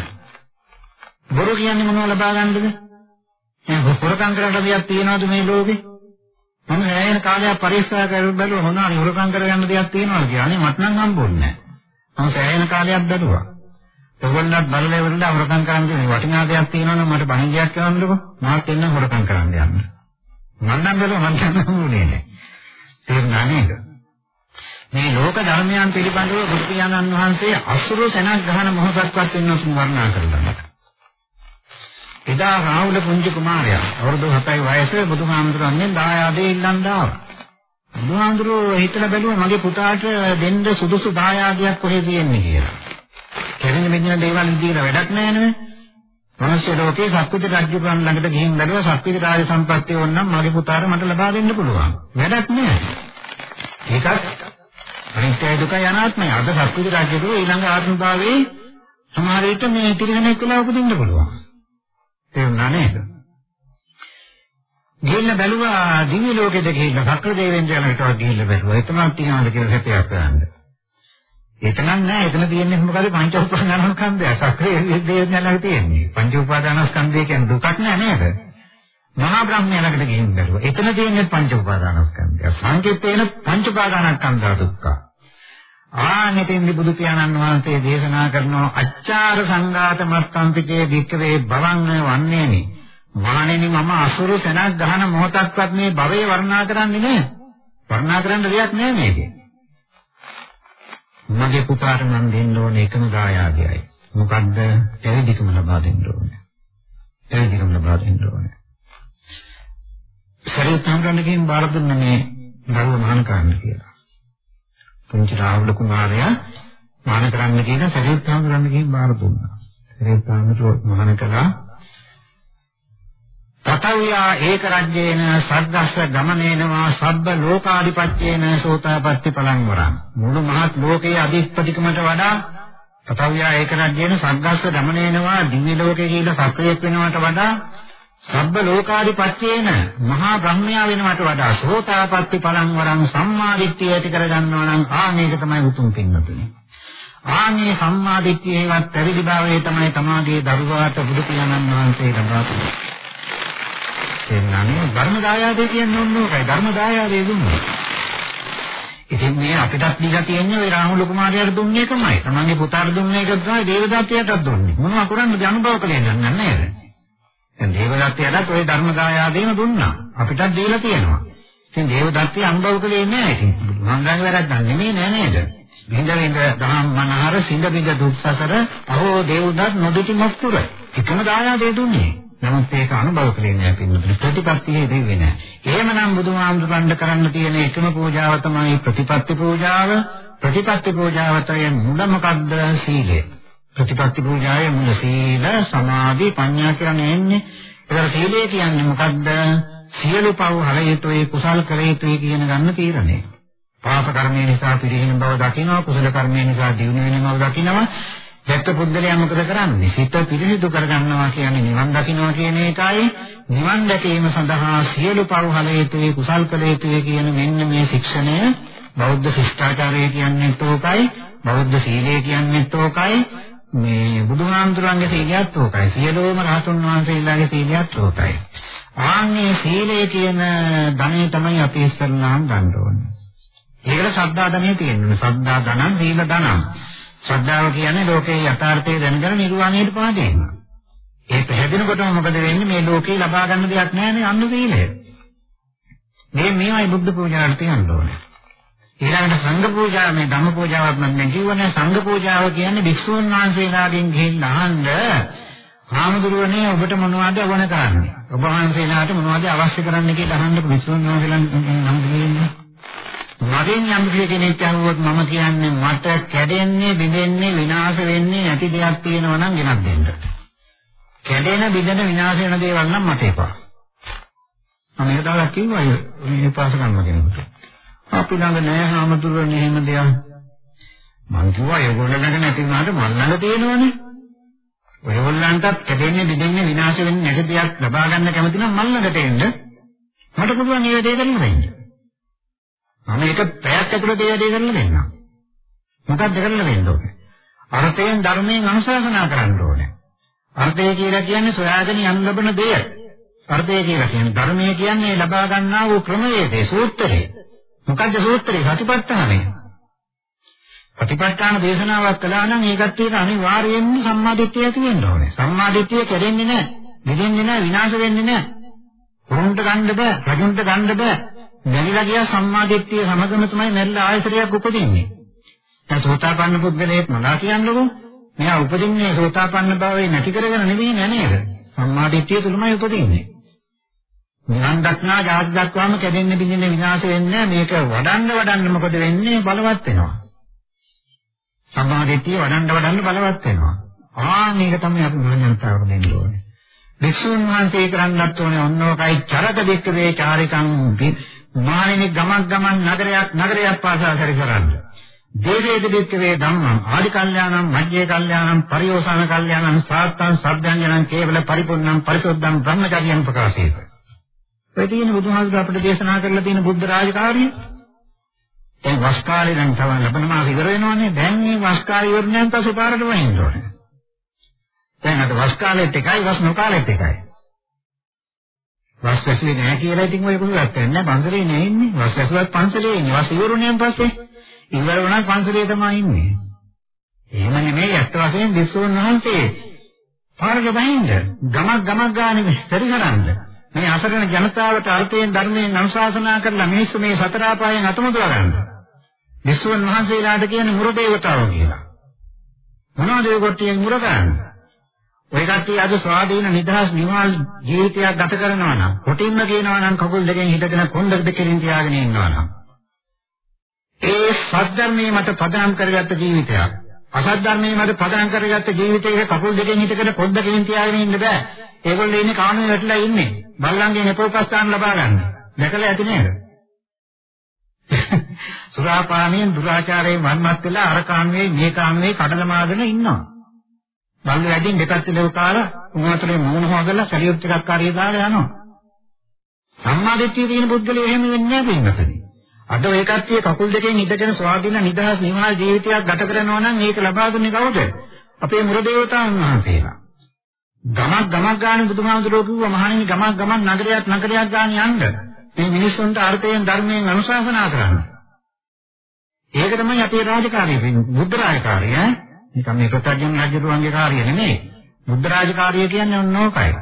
බොරු කියන්නේ මොනව ලබා ගන්නද? එහෙනම් හොරකම් කරන්න දෙයක් තියනවද මේ ලෝකේ? මම ඈයන කාලයක් පරිස්සම් කරලා බැලුවා මොනවා හොරකම් කරගන්න දෙයක් තියෙනවද කියලා. අනේ මට නම් හම්බුන්නේ නැහැ. මම ඈයන කාලයක් බැලුවා. ඔයගොල්ලන්ත් බලලා ඉවරලා හොරකම් කරන්න දෙන්නේ වටිනා දෙයක් තියෙනවනම් මට බණිජයක් කරන්නකො. මාත් එන්න හොරකම් කරන්න යන්න. මම නම් බැලුවා මම හම්බුනේ නැහැ. තේරුණා නේද? මේ ලෝක ධර්මයන් පිළිබඳව බුදු පියාණන් වහන්සේ අසුරු සෙනක් ගහන මොහොතක්වත් වෙනස් වර්ණනා කරලා එදා රාහුල පුංචි කුමාරයා අවුරුදු 7යි වයසේ බුදුහාමුදුරන්ගෙන් දායාදේ ඉල්ලන්න ආවා. බුදුහාමුදුරුවෝ හිතලා බැලුවා මගේ පුතාට දෙන්න සුදුසු දායාදයක් කොහෙද තියෙන්නේ කියලා. කෙරෙන මෙන්න දේවල් දීලා වැඩක් නැහැ නේ. මනුෂ්‍ය ලෝකේ සත්විත රජුගන් ළඟට ගිහින් බැලුවා සත්විත රාජ සම්පත්තිය ඕනනම් මගේ පුතාට මට ලබා දෙන්න පුළුවන්. වැඩක් නෑ. ඒකත් අනිත්‍ය දුක යනාත්මය. අද සත්විත රජුගේ ඊළඟ ආත්ම භාවයේ සමහර විට මේ තිරගණෙක් වෙලා උපදින්න පුළුවන්. තේරුණා නේද? ගිහින් බැලුවා දිව්‍ය ලෝකෙද ගිහින් සක්‍ර දෙවියන්ට ගිහින් බැලුවා. එතනක් තියනවාද කියලා සැපයක් කරන්නේ. එතනක් නෑ. එතන තියෙන්නේ මොකද? පංච උපාදානස්කන්ධය සක්‍රිය දෙයක් නෑ තියෙන්නේ. පංච උපාදානස්කන්ධය කියන්නේ දුකක් නෑ නේද? මහා බ්‍රහ්මයා ළඟට ගිහින් බැලුවා. එතන තියෙන්නේ පංච උපාදානස්කන්ධය සංකේතේන පංච උපාදානස්කන්ධය දුක්ඛ. ආනෙතින්දි බුදු පියාණන් වහන්සේ දේශනා කරන අච්චාර සංඝාත මස්තම්පිතේ වික්‍රේ භවං වන්නේනි මහණෙනි මම අසුරු සෙනක් ගහන මොහොතක්වත් මේ භවයේ වර්ණනා කරන්නේ නෑ. වර්ණනා කරන්න දෙයක් නෑ මේකේ. මගේ පුතාට මම දෙන්න ඕනේ එකම දායාදයයි. මොකද්ද? පැවිදිකම ලබා දෙන්න ඕනේ. පැවිදිකම ලබා දෙන්න ඕනේ. ශරීර සම්බන්ධයෙන් බාර දුන්න මේ දරුව මහාන කරන්න කියලා. පුංචි රාහුල කුමාරයා මහාන කරන්න කියන ශරීර සම්බන්ධයෙන් බාර දුන්නා. ශරීර සම්බන්ධව මහාන කළා තතව්‍යා ඒක රජ්‍යේන සද්දස්ස ගමනේනවා සබ්බ ලෝකාධිපත්‍යේන සෝතාපට්ටි පලං වරං මුළු මහත් ලෝකයේ අධිපතිකමට වඩා තතව්‍යා ඒක රජ්‍යේන සද්දස්ස ගමනේනවා දිව්‍ය ලෝකයේ කියලා සක්‍රියක් වෙනවට වඩා සබ්බ ලෝකාධිපත්‍යේන මහා බ්‍රහ්මයා වෙනවට වඩා සෝතාපට්ටි පලං වරං සම්මාදිට්ඨිය ඇති කරගන්නවා නම් ආනේක තමයි උතුම් පින්නතුනේ ආනේ සම්මාදිට්ඨියේවත් පරිදි භාවයේ තමයි තමාගේ දරුවාට බුදු පියාණන් වහන්සේ ලබා දුන්නේ තේරුණානේ ධර්ම දායාදේ කියන්නේ ඔන්න ඕකයි ධර්ම දායාදේ දුන්නේ. ඉතින් මේ අපිටත් දීලා තියෙන්නේ ওই රාහුල කුමාරයාට දුන්නේ එකමයි. තමන්ගේ පුතාට දුන්නේ එක තමයි දේවදත්තයටත් දුන්නේ. මොනවා කරන්නද අනුභව කළේ නන්නේ නේද? දැන් දේවදත්තයටත් ওই ධර්ම දායාදේම දුන්නා. අපිටත් දීලා තියෙනවා. ඉතින් දේවදත්තය අනුභව කළේ නෑ ඉතින්. මංගලගේ වැරද්දක් නෙමෙයි නෑ නේද? විඳ විඳ දහම් මනහර සිඳ බිඳ දුක්සසර අහෝ දේවදත් නොදුටි මොක්තුර. එකම දායාදේ දුන්නේ. නමුත් ඒක අනුභව කලේ නෑ පින්නතුනි ප්‍රතිපත්තියේ දෙන්නේ නෑ. එහෙමනම් බුදුහාමුදුරන්ට කරන්න තියෙන එකම පූජාව තමයි ප්‍රතිපත්ති පූජාව. ප්‍රතිපත්ති පූජාවතේ මුල මොකද්ද? සීලය. ප්‍රතිපත්ති පූජාවේ මුල සීල, සමාධි, ප්‍රඥා කියන්නේ එන්නේ. ඒතර සීලය කියන්නේ මොකද්ද? සියලු පව් හල යුතුයි කුසල් කළ යුතුයි කියන ගන්න තීරණය. පාප කර්මය නිසා පිරිහින බව දකිනවා, කුසල කර්මය නිසා දියුණු වෙන බව දකිනවා. දැක්ක පුද්ගලයා මොකද කරන්නේ? සිත පිරිසිදු කරගන්නවා කියන්නේ නිවන් දකින්නවා කියන එකයි. නිවන් දැකීම සඳහා සියලු පව් යුතුයි කුසල් කළ යුතුයි කියන මෙන්න මේ ශික්ෂණය බෞද්ධ ශිෂ්ටාචාරය කියන්නේ තෝකයි. බෞද්ධ සීලය කියන්නේ තෝකයි. මේ බුදුහාමුදුරන්ගේ සීලයත් තෝකයි. සියලුම රහතුන් වහන්සේලාගේ සීලයත් තෝකයි. ආන්නේ සීලය කියන ධනෙ තමයි අපි ඉස්සරලාම් ගන්න ඕනේ. ඒකට ශ්‍රද්ධා ධනෙ තියෙනවා. ශ්‍රද්ධා ධනං සීල ධනං. ශ්‍රද්ධාව කියන්නේ ලෝකේ යථාර්ථය දැනගෙන නිර්වාණයට පහදෙනවා. ඒ පැහැදිනකොටම මොකද වෙන්නේ මේ ලෝකේ ලබා ගන්න දෙයක් නැහැ අන්න සීලය. මේ මේවයි බුද්ධ පූජාවට තියන්න ඕනේ. ඊළඟට සංඝ පූජාව මේ ධම්ම පූජාවක් නම් දැන් කිව්වනේ සංඝ පූජාව කියන්නේ භික්ෂුන් වහන්සේලාගෙන් ගිහින් අහන්න හාමුදුරුවනේ ඔබට මොනවද ඕන කරන්නේ? ඔබ වහන්සේලාට මොනවද අවශ්‍ය කරන්නේ කියලා අහන්න භික්ෂුන් වහන්සේලා නම් දෙන්නේ. මගෙන් යම් කෙනෙක් අහුවොත් මම කියන්නේ මට කැඩෙන්නේ බිඳෙන්නේ විනාශ වෙන්නේ නැති දෙයක් තියෙනවා නම් ගෙනත් දෙන්න. කැඩෙන බිඳෙන විනාශ වෙන දේවල් නම් මට එපා. මම ඒක දවසක් කිව්වා මේ පාස ගන්න කෙනෙකුට. අපි ළඟ නෑ හැමතුරුනේ එහෙම දෙයක්. මං කිව්වා ඒගොල්ලෝ ළඟ නැති වුණාට මන් ළඟ තියෙනවනේ. ඔයගොල්ලන්ටත් කැඩෙන්නේ බිඳෙන්නේ විනාශ වෙන්නේ නැති දෙයක් ලබා ගන්න කැමති නම් මන් ළඟට එන්න. මට පුළුවන් ඒ දේ කරන්න දෙන්න. මම ඒක පැයක් ඇතුළත ඒ වැඩේ කරලා දෙන්නම්. මොකක්ද කරලා දෙන්න ඕනේ? අර්ථයෙන් ධර්මයෙන් අනුශාසනා කරන්න ඕනේ. අර්ථය කියලා කියන්නේ සොයාගෙන යන්න ලබන දෙය. අර්ථය කියලා කියන්නේ ධර්මය කියන්නේ ලබා ගන්නා වූ ක්‍රමවේදේ සූත්‍රය. මොකක්ද සූත්‍රය? සතිපට්ඨානය. ප්‍රතිපත්තාන දේශනාවක් කළා නම් ඒකට තියෙන අනිවාර්යයෙන්ම සම්මාදිට්ඨිය ඇති වෙන්න ඕනේ. සම්මාදිට්ඨිය කැඩෙන්නේ නැහැ, දෙදෙන්නේ නැහැ, විනාශ වෙන්නේ නැහැ. උරුන්ට ගන්න බෑ, රජුන්ට ගන්න බෑ, දැනিলা ගියා සම්මාදිට්ඨිය සමගම තමයි මැරිලා ආයතරයක් උපදින්නේ. දැන් සෝතාපන්න පුද්ගලයෙක් මොනවා කියන්නකෝ? මෙයා උපදින්නේ සෝතාපන්න භාවයේ නැති කරගෙන නෙවෙයි නේද? සම්මාදිට්ඨිය තුලමයි උපදින්නේ. නිවන් දක්නා ජාති දක්වාම කැදෙන්න බින්දින්න විනාශ වෙන්නේ මේක වඩන්න වඩන්න මොකද වෙන්නේ බලවත් වෙනවා. සම්මාදිට්ඨිය වඩන්න වඩන්න බලවත් වෙනවා. ආනේක තමයි අපි මහාඥානතාවට දෙන්න ඕනේ. වික්ෂුන් වහන්සේ කරන්නත් ඕනේ ඔන්නෝකයි චරක දෙක්කේ චාරිකං මානිනි ගමක් ගමන් නගරයක් නගරයක් පාසා සැරි කරන්නේ. දේවේද දෙක්කේ ධම්මං ආදි කල්යාණං මධ්‍යේ කල්යාණං පරිෝසాన කල්යාණං සාත්තං සබ්බඥානං කේවල පරිපූර්ණං පරිසුද්ධං බ්‍රහ්මචර්යං ප්‍රකාශේත. ඔය තියෙන බුදුහාමුදුර අපිට දේශනා කරලා තියෙන බුද්ධ රාජකාරිය. දැන් වස් කාලේ දැන් තව ලබන මාස ඉවර වෙනවනේ. දැන් මේ වස් කාලය ඉවරනයන් පස්සේ පාරට වහින්න ඕනේ. දැන් අද වස් කාලෙත් එකයි වස් නොකාලෙත් එකයි. වස් ඇසුවේ නැහැ කියලා ඉතින් ඔය කුසලත් නැහැ. පන්සලේ නෑ ඉන්නේ. වස් ඇසුවත් පන්සලේ ඉන්නේ. වස් ඉවරුණෙන් පස්සේ ඉවර වුණා පන්සලේ තමයි ඉන්නේ. එහෙම නෙමෙයි අත් වශයෙන් විශ්වෝන් වහන්සේ පාරක බහින්ද ගමක් ගමක් ගානේ පරිහරන්න මේ අසරණ ජනතාවට අර්ථයෙන් ධර්මයෙන් අනුශාසනා කරලා මිනිස්සු මේ සතර ආපායෙන් අතමුදවා ගන්න. විශ්වෝන් වහන්සේලාට කියන්නේ මුර දේවතාවෝ කියලා. මොනවද ඒ කොටියෙන් මුර ගන්නේ? ඔය කට්ටිය අද ස්වාධීන නිදහස් නිවාල් ජීවිතයක් ගත කරනවා නම් කොටින්ම කියනවා නම් කකුල් දෙකෙන් හිටගෙන කොන්ද දෙකෙන් තියාගෙන ඉන්නවා නම් ඒ සද්ධර්මයේ මත පදනම් කරගත්ත ජීවිතයක්. අසත් ධර්මයේ මත පදනම් කරගත්ත ජීවිතයක කකුල් දෙකෙන් හිටගෙන පොඩ්ඩ කෙලින් තියාගෙන ඉන්න බෑ. ඒගොල්ලෝ ඉන්නේ කාමයේ වැටලා ඉන්නේ. බල්ලන්ගේ නෙපෝපස්ථාන ලබා ගන්න. දැකලා ඇති නේද? සුරාපානයෙන් දුරාචාරයෙන් වන්මත් වෙලා අර කාමයේ මේ කාමයේ කඩල මාගෙන ඉන්නවා. බල්ල වැඩින් දෙකක් ඉලව කාලා උන්වතරේ මූණ හොගලා ශරීර ටිකක් කාරිය දාලා යනවා. සම්මාදිට්ඨිය තියෙන පුද්ගලයෝ එහෙම වෙන්නේ නැහැ පින්නතදී. අද ඔය කට්ටිය කකුල් දෙකෙන් ඉඳගෙන ස්වාධීන නිදහස් නිවහල් ජීවිතයක් ගත කරනවා නම් ඒක ලබා දුන්නේ කවුද? අපේ මුර දේවතාවුන් වහන්සේලා. ගමක් ගමක් ගානේ බුදුහාමුදුරුවෝ කිව්වා මහණෙනි ගමක් ගමක් නගරයක් නගරයක් ගානේ යන්න. මේ මිනිස්සුන්ට අර්ථයෙන් ධර්මයෙන් අනුශාසනා කරන්න. ඒක තමයි අපේ රාජකාරිය වෙන්නේ. බුද්ධ රාජකාරිය ඈ. නිකම් මේ ප්‍රත්‍යඥ රාජ්‍යරුවන්ගේ කාර්යය නෙමෙයි. බුද්ධ රාජකාරිය කියන්නේ ඔන්න ඕකයි.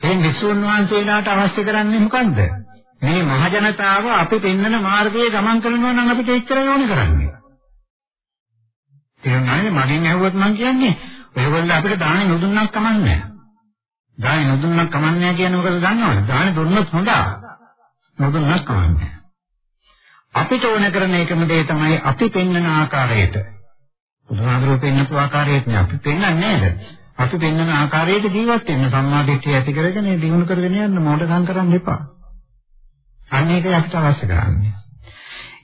ඒ වික්ෂුන් වහන්සේලාට අවශ්‍ය කරන්නේ මොකන්ද? මේ මහ ජනතාව අපි පෙන්වන මාර්ගයේ ගමන් කරනවා නම් අපිට එච්චර ඕනේ කරන්නේ. තේරුණානේ මගෙන් ඇහුවොත් මම කියන්නේ ඔයගොල්ලෝ අපිට දාන නොදුන්නක් කමන්නේ දාන නොදුන්නක් කමන්නේ කියන්නේ මොකද දන්නවද? දාන දුන්නොත් හොඳා. නොදුන්නක් කමන්නේ අපිට ඕන කරන එකම දේ තමයි අපි පෙන්වන ආකාරයට. බුදුහාමුදුරුවෝ පෙන්වපු ආකාරයට නේ අපි පෙන්වන්නේ නේද? අපි පෙන්වන ආකාරයට ජීවත් වෙන්න සම්මාදිට්ඨිය ඇති කරගෙන දිනු කරගෙන යන්න මොඩකම් කරන්න එපා. අන්න ඒකයි අපිට අවශ්‍ය කරන්නේ.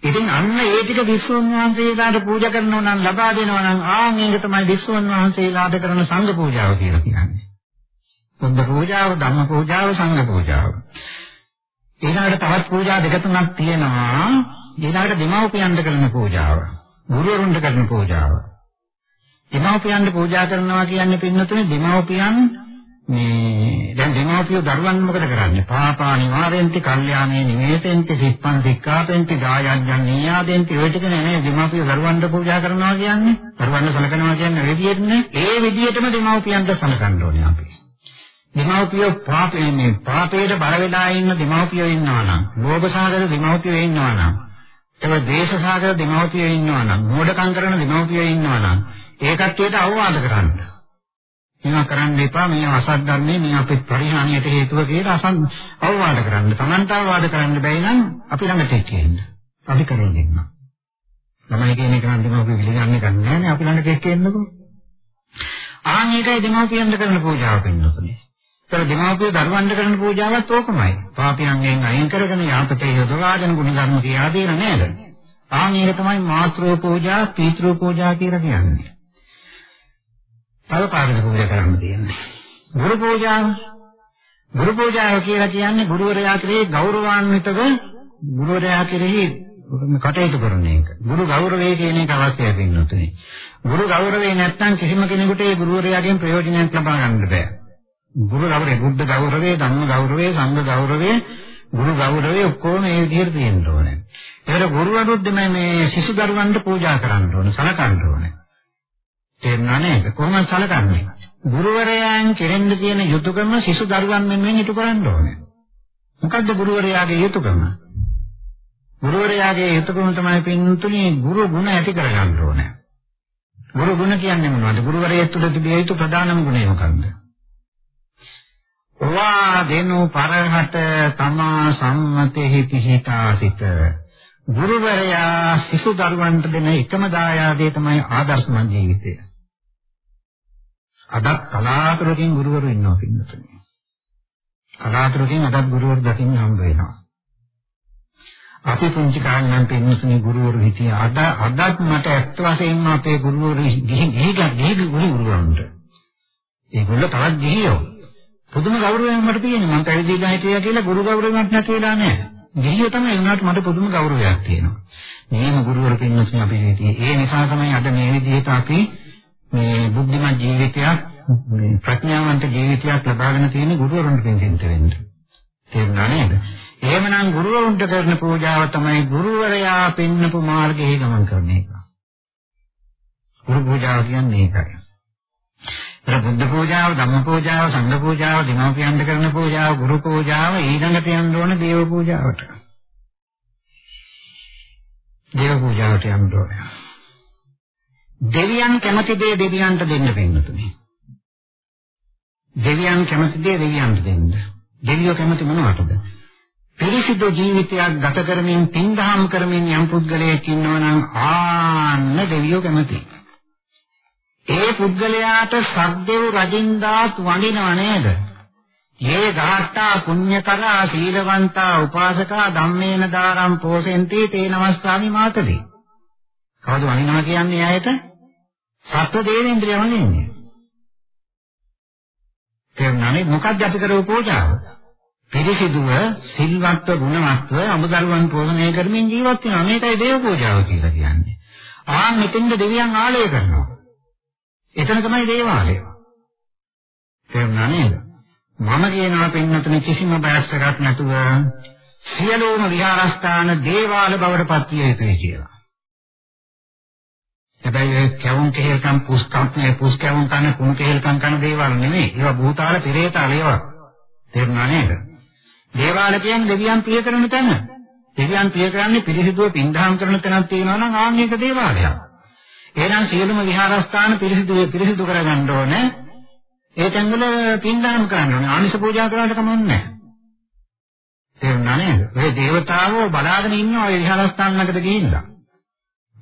ඉතින් අන්න ඒ ටික විශ්වුන් වහන්සේලාට පූජා කරනවා නම් ලබා දෙනවා නම් ආන් ඒක තමයි විශ්වුන් වහන්සේලාට කරන සංඝ පූජාව කියලා කියන්නේ. බුද්ධ පූජාව, ධම්ම පූජාව, සංඝ පූජාව. ඊළඟට තවත් පූජා දෙක තුනක් තියෙනවා. ඊළඟට දෙමව්පියන්ට කරන පූජාව, ගුරුවරුන්ට කරන පූජාව. දෙමව්පියන්ට පූජා කරනවා කියන්නේ පින්නතුනේ දෙමව්පියන් මේ දැන් දෙමාපියෝ දරුවන් මොකද කරන්නේ? පාපා නිවාරෙන්ති, කල්යාණේ නිවේතෙන්ති, සිප්පන් සික්ඛාපෙන්ති, ගායඥන් නියාදෙන්ති. ඔය ටික නේ දෙමාපියෝ දරුවන්ට පූජා කරනවා කියන්නේ. දරුවන්ට සලකනවා කියන්නේ විදියෙන්නේ. ඒ විදියටම දෙමාපියන්ට සලකන්න ඕනේ අපි. දෙමාපියෝ පාපේ මේ පාපේට බර වෙලා ඉන්න දෙමාපියෝ ඉන්නවා නම්, ලෝභ සාගර දෙමාපියෝ ඉන්නවා නම්, ඒව ද්වේෂ සාගර දෙමාපියෝ ඉන්නවා නම්, මෝඩකම් කරන දෙමාපියෝ ඉන්නවා නම්, ඒ කට්ටියට අවවාද කරන්න. මේවා කරන්න එපා මේ අසත් ධර්මයේ මේ අපේ පරිහානියට හේතුව කියලා අසන් අවවාද කරන්න. Tamanට අවවාද කරන්න බැයි නම් අපි ළඟට එක්කෙන්න. අපි කරගෙන ඉන්න. ළමයි කියන එක නම් අපි පිළිගන්නේ නැහැ අපි ළඟට එක්කෙන්නකෝ. ආන් ඒකයි දෙමාපියන්ට කරන පූජාව පින්නතුනේ. ඒතර දෙමාපිය දරුවන්ට කරන පූජාවත් ඕකමයි. පාපයන්ගෙන් අයින් කරගෙන යාපතේ යොදවාගෙන ගුණ ධර්ම කියා දෙන නේද? ආන් ඒක තමයි මාත්‍රෝ පූජා, පීත්‍රෝ පූජා කියලා කියන්නේ. තව කාටද පූජා කරන්න තියෙන්නේ? ගුරු පූජාව. ගුරු පූජාව කියලා කියන්නේ ගුරුවරයා කෙරෙහි ගෞරවාන්විතව ගුරුවරයා කෙරෙහි කටයුතු කරන එක. ගුරු ගෞරවය කියන එක අවශ්‍යයි වෙන්නේ. ගුරු ගෞරවය නැත්නම් කිසිම කෙනෙකුට ඒ ගුරුවරයාගෙන් ප්‍රයෝජනයක් ලබා ගන්න බෑ. ගුරු ගෞරවය, බුද්ධ ගෞරවය, ධම්ම ගෞරවය, සංඝ ගෞරවය, ගුරු ගෞරවය ඔක්කොම මේ විදිහට තියෙන්න ඕනේ. ඒකට ගුරුවරුත් මේ සිසු දරුවන්ට පූජා කරන්න ඕනේ, සලකන්න ඕනේ. තේරුණා නේද? කොහොමද සැලකන්නේ? ගුරුවරයන් කෙරෙන්න තියෙන යුතුයකම සිසු දරුවන් මෙන්ෙන් ඉටු කරන්න ඕනේ. මොකද්ද ගුරුවරයාගේ යුතුයකම? ගුරුවරයාගේ යුතුයකම තමයි පින්තුණි ගුරු ගුණ ඇති කරගන්න ඕනේ. ගුරු ගුණ කියන්නේ මොනවද? ගුරුවරයෙක් තුළ තිබිය යුතු ප්‍රධානම ගුණය මොකක්ද? ඔවා දෙනු පරහට තමා සම්මතෙහි පිහිටා සිට ගුරුවරයා සිසු දරුවන්ට දෙන එකම දායාදේ තමයි ආදර්ශමත් ජීවිතය. අදත් කලාතුරකින් ගුරුවරු ඉන්නවා පින්නතුනේ. කලාතුරකින් අදත් ගුරුවරු දකින්න හම්බ වෙනවා. අපි පුංචි කාලේ නම් පින්නතුනේ ගුරුවරු හිටියා. අද අදත් මට ඇත්ත වශයෙන්ම අපේ ගුරුවරු ගිහින් ගිහින් ගිහින් ගුරුවරුන්ට. ඒගොල්ලෝ තවත් ගිහියෝ. පුදුම ගෞරවයක් මට තියෙනවා. මම පැවිදිලා හිටියා කියලා ගුරු ගෞරවයක් නැති වෙලා නැහැ. ගිහියෝ තමයි උනාට මට පුදුම ගෞරවයක් තියෙනවා. මේම ගුරුවරු පින්නතුනේ අපි හිටියේ. ඒ නිසා තමයි අද මේ විදිහට අපි මේ බුද්ධිමත් ජීවිතයක් මේ ප්‍රඥාවන්ත ජීවිතයක් ලබාගෙන තියෙන ගුරුවරුන්ට පින්සින්ත වෙන්න. තේරුණා නේද? එහෙමනම් ගුරුවරුන්ට කරන පූජාව තමයි ගුරුවරයා පෙන්වපු මාර්ගයේ ගමන් කරන එක. ගුරු පූජාව කියන්නේ ඒකයි. ඒ බුද්ධ පූජාව, ධම්ම පූජාව, සංඝ පූජාව, දිනෝපියන්ට කරන පූජාව, ගුරු පූජාව ඊළඟට යන්න ඕන දේව පූජාවට. දේව පූජාවට යන්න ඕනේ. දෙවියන් කැමති දේ දෙවියන්ට දෙන්න වෙන්නතුනේ. දෙවියන් කැමති දේ දෙවියන්ට දෙන්න. දෙවියෝ කැමති මොනවටද? පිරිසිදු ජීවිතයක් ගත කරමින් පින්දහම් කරමින් යම් පුද්ගලයෙක් ඉන්නවනම් ආන්න දෙවියෝ කැමතියි. ඒ පුද්ගලයාට සද්දේව රජින්දාත් වඳිනව නේද? යේ ගාට්ටා පුඤ්ඤකරා සීලවන්තා උපාසකා ධම්මේන දාරම් පෝසෙන්ති තේ නමස්සාමි මාතදී. කවුද වඳිනවා කියන්නේ ආයත? සත්ව දේවේන්ද්‍රය වඳින්නේ. තේරුණානේ මොකක්ද අපි කරපු පූජාව? පිරිසිදුව සිල්වත්ව ගුණවත්ව අමුදරුවන් පෝෂණය කරමින් ජීවත් වෙනවා. මේකයි දේව පූජාව කියලා කියන්නේ. ආන් මෙතෙන්ද දෙවියන් ආලය කරනවා. එතන තමයි දේවාලය. තේරුණා නේද? මම කියනවා පින්නතුනි කිසිම බයස්සක් නැතුව සියලුම විහාරස්ථාන දේවාල බවට පත් විය යුතුයි කියලා. හැබැයි කැවුම් කෙහෙල්කම් පුස්කම් නේ පුස්කැවුම් කන කුණු කෙහෙල්කම් කන දේවල් නෙමෙයි. ඒවා භූතාල පෙරේතාල ඒවා. තේරුණා නේද? දේවාල කියන්නේ දෙවියන් ප්‍රිය කරන තැන. දෙවියන් ප්‍රිය කරන්නේ පිරිසිදුව පින්දහම් කරන තැනක් තියෙනවා නම් ආන් ඒක දේවාලයක්. එහෙනම් සියලුම විහාරස්ථාන පිරිසිදු පිරිසිදු කරගන්න ඕනේ. ඒ තැන්වල පින්දහම් කරන්න ඕනේ. ආමිෂ පූජා කරන්නට කමන්නේ නැහැ. තේරුණා නේද? ඔය දේවතාවෝ බලාගෙන ඉන්නවා ඔය විහාරස්ථාන ළඟට ගිහිල්ලා.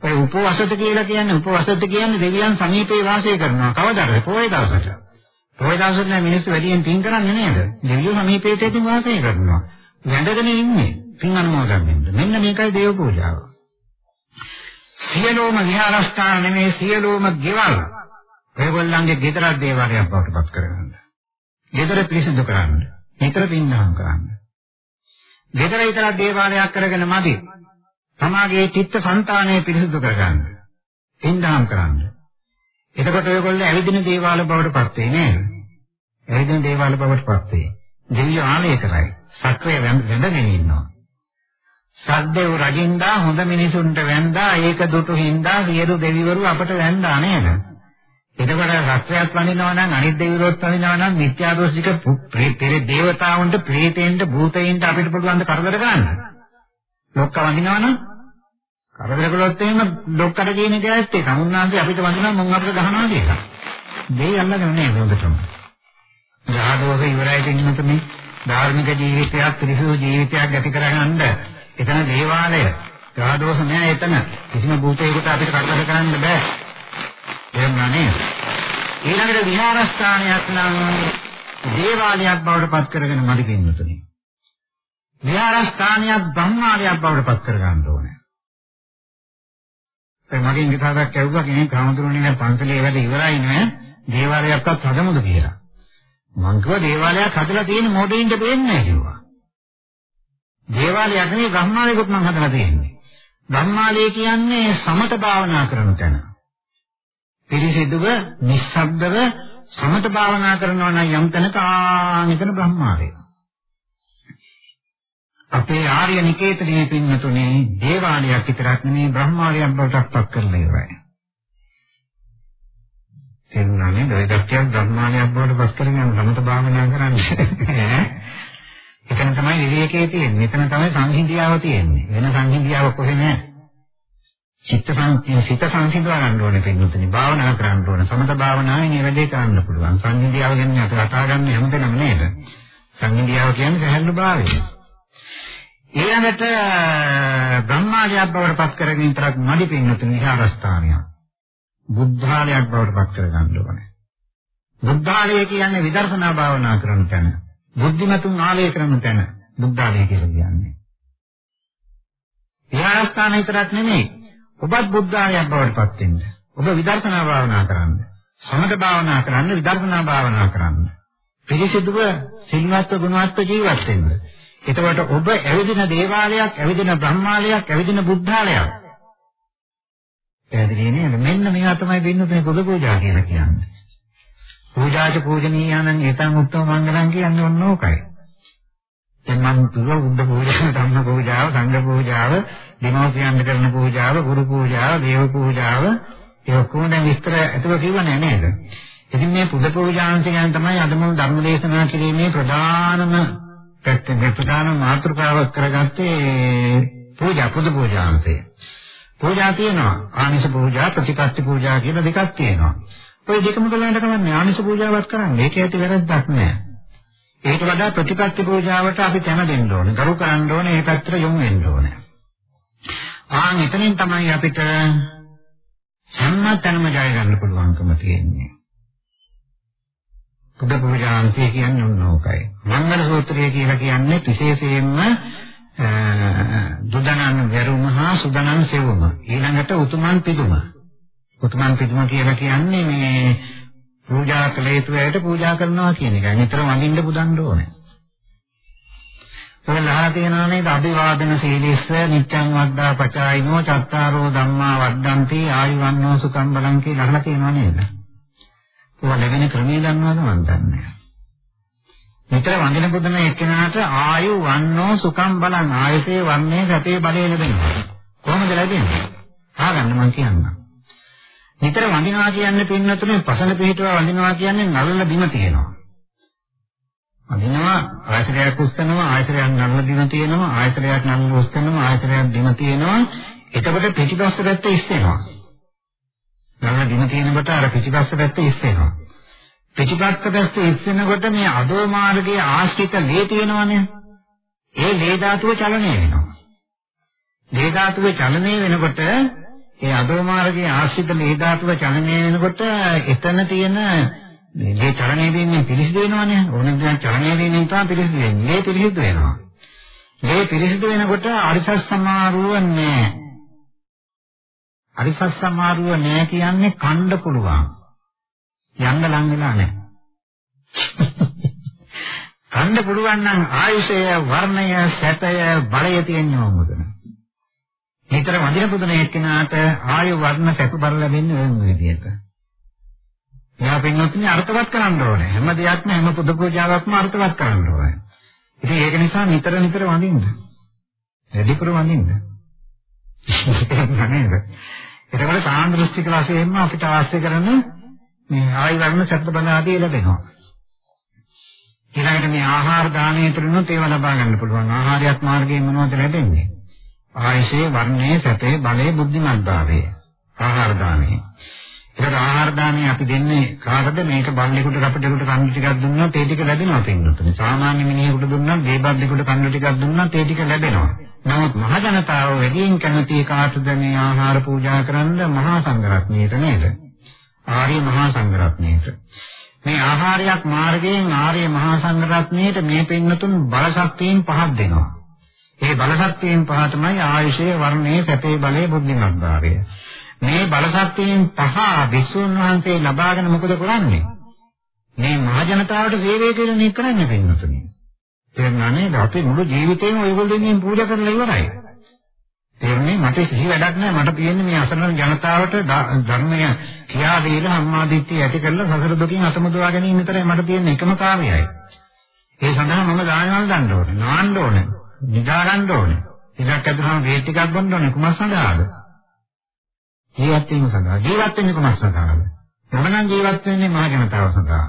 ඔය උපවාසත කියලා කියන්නේ උපවාසත කියන්නේ දෙවියන් සමීපේ වාසය කරනවා. කවදාද? පොයේ දවසට. පොයේ දවසට නෑ මිනිස්සු වැඩියෙන් පින් කරන්නේ නේද? දෙවියෝ සමීපේ තේතින් වාසය කරනවා. වැඳගෙන ඉන්නේ පින් අනුමෝදන් වෙන්න. මෙන්න මේකයි දේව පූජාව. සියලුම විහාරස්ථාන නෙමේ සියලුම ගෙවල් ඔයගොල්ලන්ගේ ගෙදර දේවාලයක් බවට පත් කරගන්න. ගෙදර පිරිසිදු කරන්න. නිතර පින්නම් කරන්න. ගෙදර විතර දේවාලයක් කරගෙන මදි. තමාගේ චිත්ත සංතානය පිරිසිදු කරගන්න. පින්දාම් කරන්න. එතකොට ඔයගොල්ලෝ ඇවිදින දේවාල බවට පත් වෙන්නේ නේද? ඇවිදින දේවාල බවට පත් වේ. දෙවියෝ ආලය කරයි. සක්‍රිය වැඳගෙන ඉන්නවා. සද්දේව රජින්දා හොඳ මිනිසුන්ට වැඳා ඒක දුටු හින්දා සියලු දෙවිවරු අපට වැඳා නේද? එතකොට සත්‍යයක් වඳිනවා නම් අනිත් දෙවිවරුත් වඳිනවා නම් මිත්‍යා දෝෂික පෙර දේවතාවුන්ට ප්‍රේතෙන්ට භූතයින්ට අපිට පුළුවන් ද කරදර කරන්න. ලොක්ක වඳිනවා නම් කරදර කළොත් එහෙම ලොක්කට කියන එක ඇත්ත ඒක. උන්වහන්සේ අපිට වඳිනවා මොන් අපිට ගහනවා කියලා. දෙයි අල්ලගෙන නෑ හොඳටම. රාගෝස ඉවරයි කියනකොට මේ ධාර්මික ජීවිතයක් පිරිසිදු ජීවිතයක් ගත කරගන්න එතන දේවාලය රාගෝස නෑ එතන. කිසිම භූතයකට අපිට කරදර කරන්න බෑ. එහෙම නෑ. ඊළඟට විහාරස්ථානයක් නම් දේවාලයක් බවට පත් කරගෙන මදි කියන්නතුනේ. විහාරස්ථානයක් බ්‍රහ්මාලයක් බවට පත් කරගන්න ඕනේ. ඒ මගෙන් විතරක් ඇහුවා කෙනෙක් හාමුදුරනේ පන්සලේ වැඩ ඉවරයි නෑ දේවාලයක්වත් හදමුද කියලා. මං කිව්වා දේවාලයක් හදලා තියෙන මොඩින්ට දෙන්නේ නැහැ කිව්වා. දේවාලයක් නෙවෙයි බ්‍රහ්මාලයකුත් මං හදලා තියෙන්නේ. බ්‍රහ්මාලය කියන්නේ සමත භාවනා කරන තැන. පිරිසිදුව, නිස්සබ්දව සමත භාවනා කරනවා නම් යම් තැනක ආ මෙතන බ්‍රහ්මාලය. අපේ ආර්ය නිකේතනයේ පින්නතුනේ දේවාලයක් විතරක් නෙමෙයි බ්‍රහ්මාලයක් බවට පත් කරලා ඉවරයි. තේරුණානේ දෙවිදක්කයක් බ්‍රහ්මාලයක් බවට පත් කරගෙන සමත භාවනා කරන්නේ. එතන තමයි විවේකයේ තියෙන්නේ. එතන තමයි සංහිඳියාව තියෙන්නේ. වෙන සංහිඳියාව කොහෙ නැහැ. චිත්ත සංසිඳ සිත සංසිඳව ගන්න ඕනේ පින්නතුනි. භාවනා කරන්න ඕනේ. සමත භාවනාවෙන් මේ වැඩේ කරන්න පුළුවන්. සංහිඳියාව ගැන අපි කතා කරන්නේ හැමදේම නේද? සංහිඳියාව කියන්නේ සැහැල්ලු භාවය. ඊළඟට බ්‍රහ්මාලයක් බවට පත් කරගෙන විතරක් මදි පින්නතුනි විහාරස්ථානයක්. බුද්ධාලයක් බවට පත් කර ගන්න ඕනේ. බුද්ධාලය කියන්නේ විදර්ශනා භාවනා කරන තැන. බුද්ධිමතුන් ආලය කරන තැන බුද්ධාලය කියලා කියන්නේ. විහාරස්ථාන විතරක් නෙමෙයි. ඔබත් බුද්ධාලයක් බවට පත් වෙන්න. ඔබ විදර්ශනා භාවනා කරන්න. සමත භාවනා කරන්න, විදර්ශනා භාවනා කරන්න. පිරිසිදුව සිල්වත්ව ගුණවත්ව ජීවත් වෙන්න. එතකොට ඔබ ඇවිදින දේවාලයක්, ඇවිදින බ්‍රහ්මාලයක්, ඇවිදින බුද්ධාලයක්. පැහැදිලි නේද? මෙන්න මේවා තමයි බින්දුනේ පොදු පූජා කියලා කියන්නේ. පූජාච පූජනීයයන්න් ඒතං උත්තම මංගලං කියන්නේ ඔන්න ඕකයි. දැන් මම කිව්වා බුද්ධ පූජාව, ධම්ම පූජාව, සංඝ පූජාව, දෙමෝපියන් කරන පූජාව, ගුරු පූජාව, දේව පූජාව, ඒ ඔක්කොම දැන් විස්තර අතව කිව්වනේ නේද? ඉතින් මේ පුද පූජාංශ ගැන තමයි අද මම ධර්ම දේශනා කිරීමේ ප්‍රධානම පැත්තේ ප්‍රධාන මාතෘකාවක් කරගත්තේ පූජා පුද පූජාංශය. පූජා තියෙනවා. ආමිෂ පූජා, ප්‍රතිපත්ති පූජා කියලා දෙකක් තියෙනවා. ඔය දෙකම කළාට කමන්නේ ආමිෂ පූජාවක් කරන්නේ. ඒක ඇති වැරද්දක් නෑ. ඒකට වඩා ප්‍රතිපත්ති පූජාවට අපි තැන දෙන්න ඕනේ. ගරු කරන්න ඕනේ. ඒ පැත්තට යොමු වෙන්න ඕනේ. ආන් එතනින් තමයි අපිට හැම තැනම ජය ගන්න පුළුවන්කම තියෙන්නේ. බුද්ධ පූජාන්තිය කියන්නේ ඔන්න ඕකයි. මංගල සූත්‍රය කියලා කියන්නේ විශේෂයෙන්ම දුදනන් වැරුම හා සුදනන් සෙවුම. ඊළඟට උතුමන් පිදුම. උතුමන් පිදුම කියලා කියන්නේ මේ පූජා කළ යුතු අයට පූජා කරනවා කියන එක. නිතර වඳින්න පුදන්න ඕනේ. ඔය ලහලා තියෙනවා නේද අභිවාදන සීලිස්ස නිච්ඡං වද්දා පචායිනෝ චත්තාරෝ ධම්මා වද්දන්ති ආයුවන්නෝ සුඛං බලං කියලා ලහලා තියෙනවා නේද? ඔය ලැබෙන ක්‍රමයේ දන්නවද මන් දන්නේ නිතර වඳින පුදන එක්කෙනාට ආයු වන්නෝ සුඛං බලං ආයසේ වන්නේ සතේ බලය ලැබෙනවා. කොහොමද ලැබෙන්නේ? ආගන්න මං කියන්නම්. නිතර වඳිනවා කියන්නේ පින්නතුනේ පසල පිටුව වඳිනවා කියන්නේ නළල බිම තියෙනවා. වඳිනවා ආයතනයක් උස්සනවා ආයතනයක් නළල බිම තියෙනවා ආයතනයක් නළල උස්සනවා ආයතනයක් බිම තියෙනවා එතකොට පිටිපස්ස පැත්ත ඉස්සෙනවා. නළල බිම තියෙනකොට අර පිටිපස්ස පැත්ත ඉස්සෙනවා. පිටිපස්ස පැත්ත ඉස්සෙනකොට මේ අදෝ මාර්ගයේ ආශ්‍රිත ලේ තියෙනවනේ. ඒ ලේ ධාතුව චලනය වෙනවා. ලේ ධාතුවේ චලනය වෙනකොට ඒ අදෝ මාර්ගයේ ආශ්‍රිත මේ ධාතුව චලනය වෙනකොට එතන තියෙන මේ චලනය වෙන්නේ පිරිසිදු වෙනවනේ ඕනෙන් දැන් චලනය වෙන්නේ තමයි පිරිසිදු වෙන්නේ මේ පිරිසිදු වෙනවා මේ පිරිසිදු වෙනකොට අරිසස් සමාරුව නෑ අරිසස් සමාරුව නෑ කියන්නේ කණ්ඩ පුළුවන් යන්න ලං වෙලා නෑ කණ්ඩ පුළුවන් නම් ආයුෂය වර්ණය සැපය බලය තියෙනවා මොකද නිතර වඳින පුදුන එක්කෙනාට ආයු වර්ණ සැප බල ලැබෙන්නේ ওই විදිහට. එයා පින්වත්නි අර්ථවත් කරන්න ඕනේ. හැම දෙයක්ම හැම පුද පූජාවක්ම අර්ථවත් කරන්න ඕනේ. ඉතින් ඒක නිසා නිතර නිතර වඳින්න. වැඩිපුර වඳින්න. නේද? එතකොට සාන්දෘෂ්ටික වශයෙන්ම අපිට අවශ්‍ය කරන මේ ආයු වර්ණ සැප බල ආදී ලැබෙනවා. ඊළඟට මේ ආහාර දානය තුළින් ඒව ලබා ගන්න පුළුවන්. ආහාරයක් මාර්ගයෙන් මොනවද ලැබෙන්නේ? ආයසේ වර්ණයේ සැපේ බලයේ බුද්ධිමත්භාවය ආහාර දානය. ඒකට ආහාර දානය අපි දෙන්නේ කාටද මේක බල්ලෙකුට අපිටෙකුට කන්න ටිකක් දුන්නොත් ඒ ටික ලැබෙනවා පින්නතුනේ. සාමාන්‍ය මිනිහෙකුට දුන්නොත් දේබද්දෙකුට කන්න ටිකක් දුන්නොත් ඒ ටික ලැබෙනවා. නමුත් මහ ජනතාව වැඩියෙන් කැමති කාටද මේ ආහාර පූජා කරන්න මහා සංඝරත්නයට නේද? ආර්ය මහා සංඝරත්නයට. මේ ආහාරයක් මාර්ගයෙන් ආර්ය මහා සංඝරත්නයට මේ පින්නතුන් බල ශක්තියෙන් පහක් දෙනවා. ඒ බල ශක්තියෙන් පහ තමයි ආයුෂයේ වර්ණයේ සැපේ බලයේ බුද්ධිමත් භාවය. මේ බල ශක්තියෙන් පහ විසුණු වහන්සේ ලබාගෙන මොකද කරන්නේ? මේ මහ ජනතාවට සේවය කියලා නේ කරන්නේ පින්නතුනේ. තේරුණා නේද? අපි මුළු ජීවිතේම ඔයගොල්ලෝගෙන් පූජා කරලා ඉවරයි. තේරුණේ මට කිසි වැඩක් නැහැ මට තියෙන්නේ මේ අසරණ ජනතාවට ධර්මය කියා දීලා සම්මාදිට්ඨිය ඇති කරලා සසර දුකින් අතමුදවා ගැනීම විතරයි මට තියෙන එකම කාර්යයයි. ඒ සඳහා මම දානවල් ගන්න ඕනේ, නාන්න ඕනේ, නිදා ගන්න ඕනේ. ඉලක්ක ඇතුළම වේත් ටිකක් බොන්න ඕනේ කුමක් සඳහාද? ජීවත් වීම සඳහා. ජීවත් වෙන්නේ කුමක් සඳහාද? මොනනම් ජීවත් වෙන්නේ මහ ජනතාව සඳහා.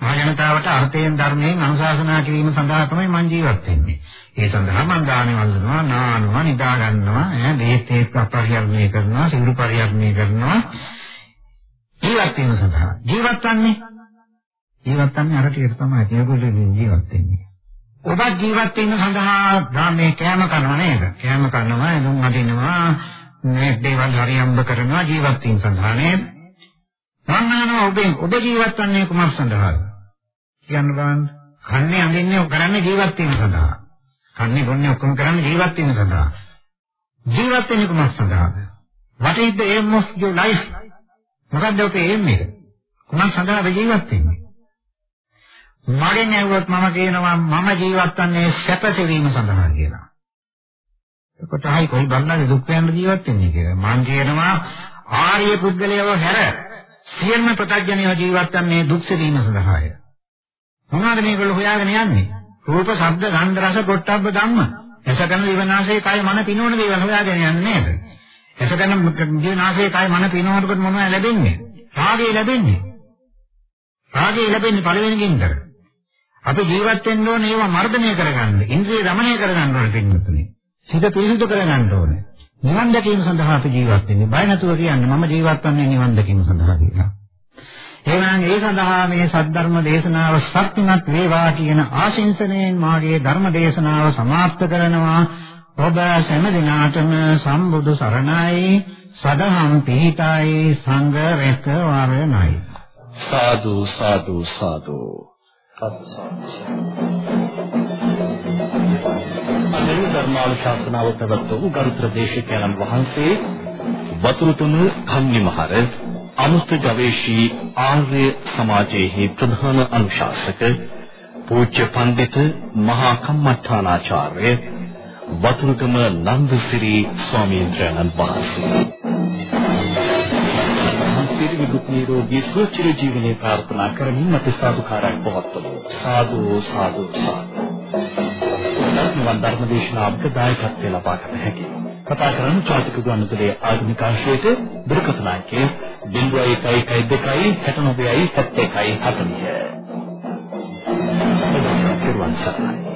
මහ ජනතාවට අර්ථයෙන් ධර්මයෙන් අනුශාසනා කිරීම සඳහා තමයි මම ජීවත් වෙන්නේ. ඒ සඳහා මම දාන වන්දනවා, නානවා, නිදා ගන්නවා, ඈ දේත් ඒත් පරිහරණය කරනවා, සිවුරු පරිහරණය කරනවා. ජීවත් වීම සඳහා. ජීවත් වන්නේ ජීවත් වන්නේ අර ටික තමයි. ඒගොල්ලෝ ජීවත් වෙන්නේ. ඔබ ජීවත් වෙන්න සඳහා මේ කෑම කනවා නේද? කෑම කනවා, එදුම් අදිනවා, මේ දේවල් හරියම්බ කරනවා ජීවත් වීම සඳහා නේද? මම අහනවා ඔබෙන් ඔබ ජීවත් වන්නේ කුමක් සඳහාද? කියන්න බලන්න. කන්නේ අඳින්නේ කරන්නේ ජීවත් වීම සඳහා. කන්නේ බොන්නේ ඔක්කොම කරන්නේ ජීවත් වීම සඳහා. ජීවත් වෙන්නේ කුමක් සඳහාද? What is the aim of your life? මොකක්ද ඔබේ aim එක? කුමක් සඳහාද ජීවත් වෙන්නේ? මගෙන් ඇහුවොත් මම කියනවා මම ජීවත් වන්නේ සැපසෙවීම සඳහා කියලා. එතකොට ආයි කොයි බණ්ඩාගේ දුක් වෙන ජීවත් වෙන්නේ කියලා. මම කියනවා ආර්ය පුද්ගලයව හැර සියල්ම ප්‍රත්‍යඥයව ජීවත් වන්නේ දුක් සෙවීම සඳහාය. මොනවාද මේගොල්ලෝ හොයාගෙන යන්නේ? රූප, ශබ්ද, ගන්ධ, රස, පොට්ටබ්බ ධම්ම. එසකන ජීවනාශයේ කය මන පිනවන දේවල් හොයාගෙන යන්නේ නේද? එසකන ජීවනාශයේ කය මන පිනවනකොට මොනවද ලැබෙන්නේ? රාගය ලැබෙන්නේ. රාගය ලැබෙන්නේ පළවෙනි ගින්දර. අපි ජීවත් වෙන්න ඕනේ ඒවා මර්ධනය කරගන්න. ඉන්ද්‍රිය දමනය කරගන්න ඕනේ පින්වත්නි. සිත පිරිසිදු කරගන්න ඕනේ. නිවන් දැකීම සඳහා අපි ජීවත් වෙන්නේ. බය නැතුව කියන්නේ මම ජීවත් වන්නේ නිවන් දැකීම සඳහා කියලා. එහෙනම් ඒ සඳහා මේ සද්ධර්ම දේශනාව ශක්තිමත් වේවා කියන ආශිංසනයෙන් මාගේ ධර්ම දේශනාව સમાપ્ત කරනවා. ඔබ සෑම දිනාටම සම්බුදු සරණයි සදහම් පිහිටයි සංඝ රැක වරණයි. සාදු සාදු සාදු අද ධර්මානුශාසනාව පැවැත්වූ ගරුතර දේශකයන්න් වහන්සේ වතුරුතුන කන්නිමහර අමුත්‍ය ගවේෂී ආර්ය සමාජයේහි ප්‍රධාන අනුශාසක පූජ්‍ය පඬිත මහා කම්මඨානාචාර්ය වතුරුගම නන්දසිරි ස්වාමීන් වහන්සේ. සිරි දුක් නිරෝගී සුවචිර ජීවනයේ ප්‍රාර්ථනා කරමින් අපි සාදුකාරයක් පවත්වමු. සාදු සාදු සාදු. නිවන් ධර්ම දේශනාවක දායකත්වය ලබා ගන්න හැකියි. කතා කරන්නේ චාතික ගුවන්විදුලියේ ආධුනික අංශයට දුරකථන අංකය 0112 69 71 40. ඔබ සර්වන් සරණයි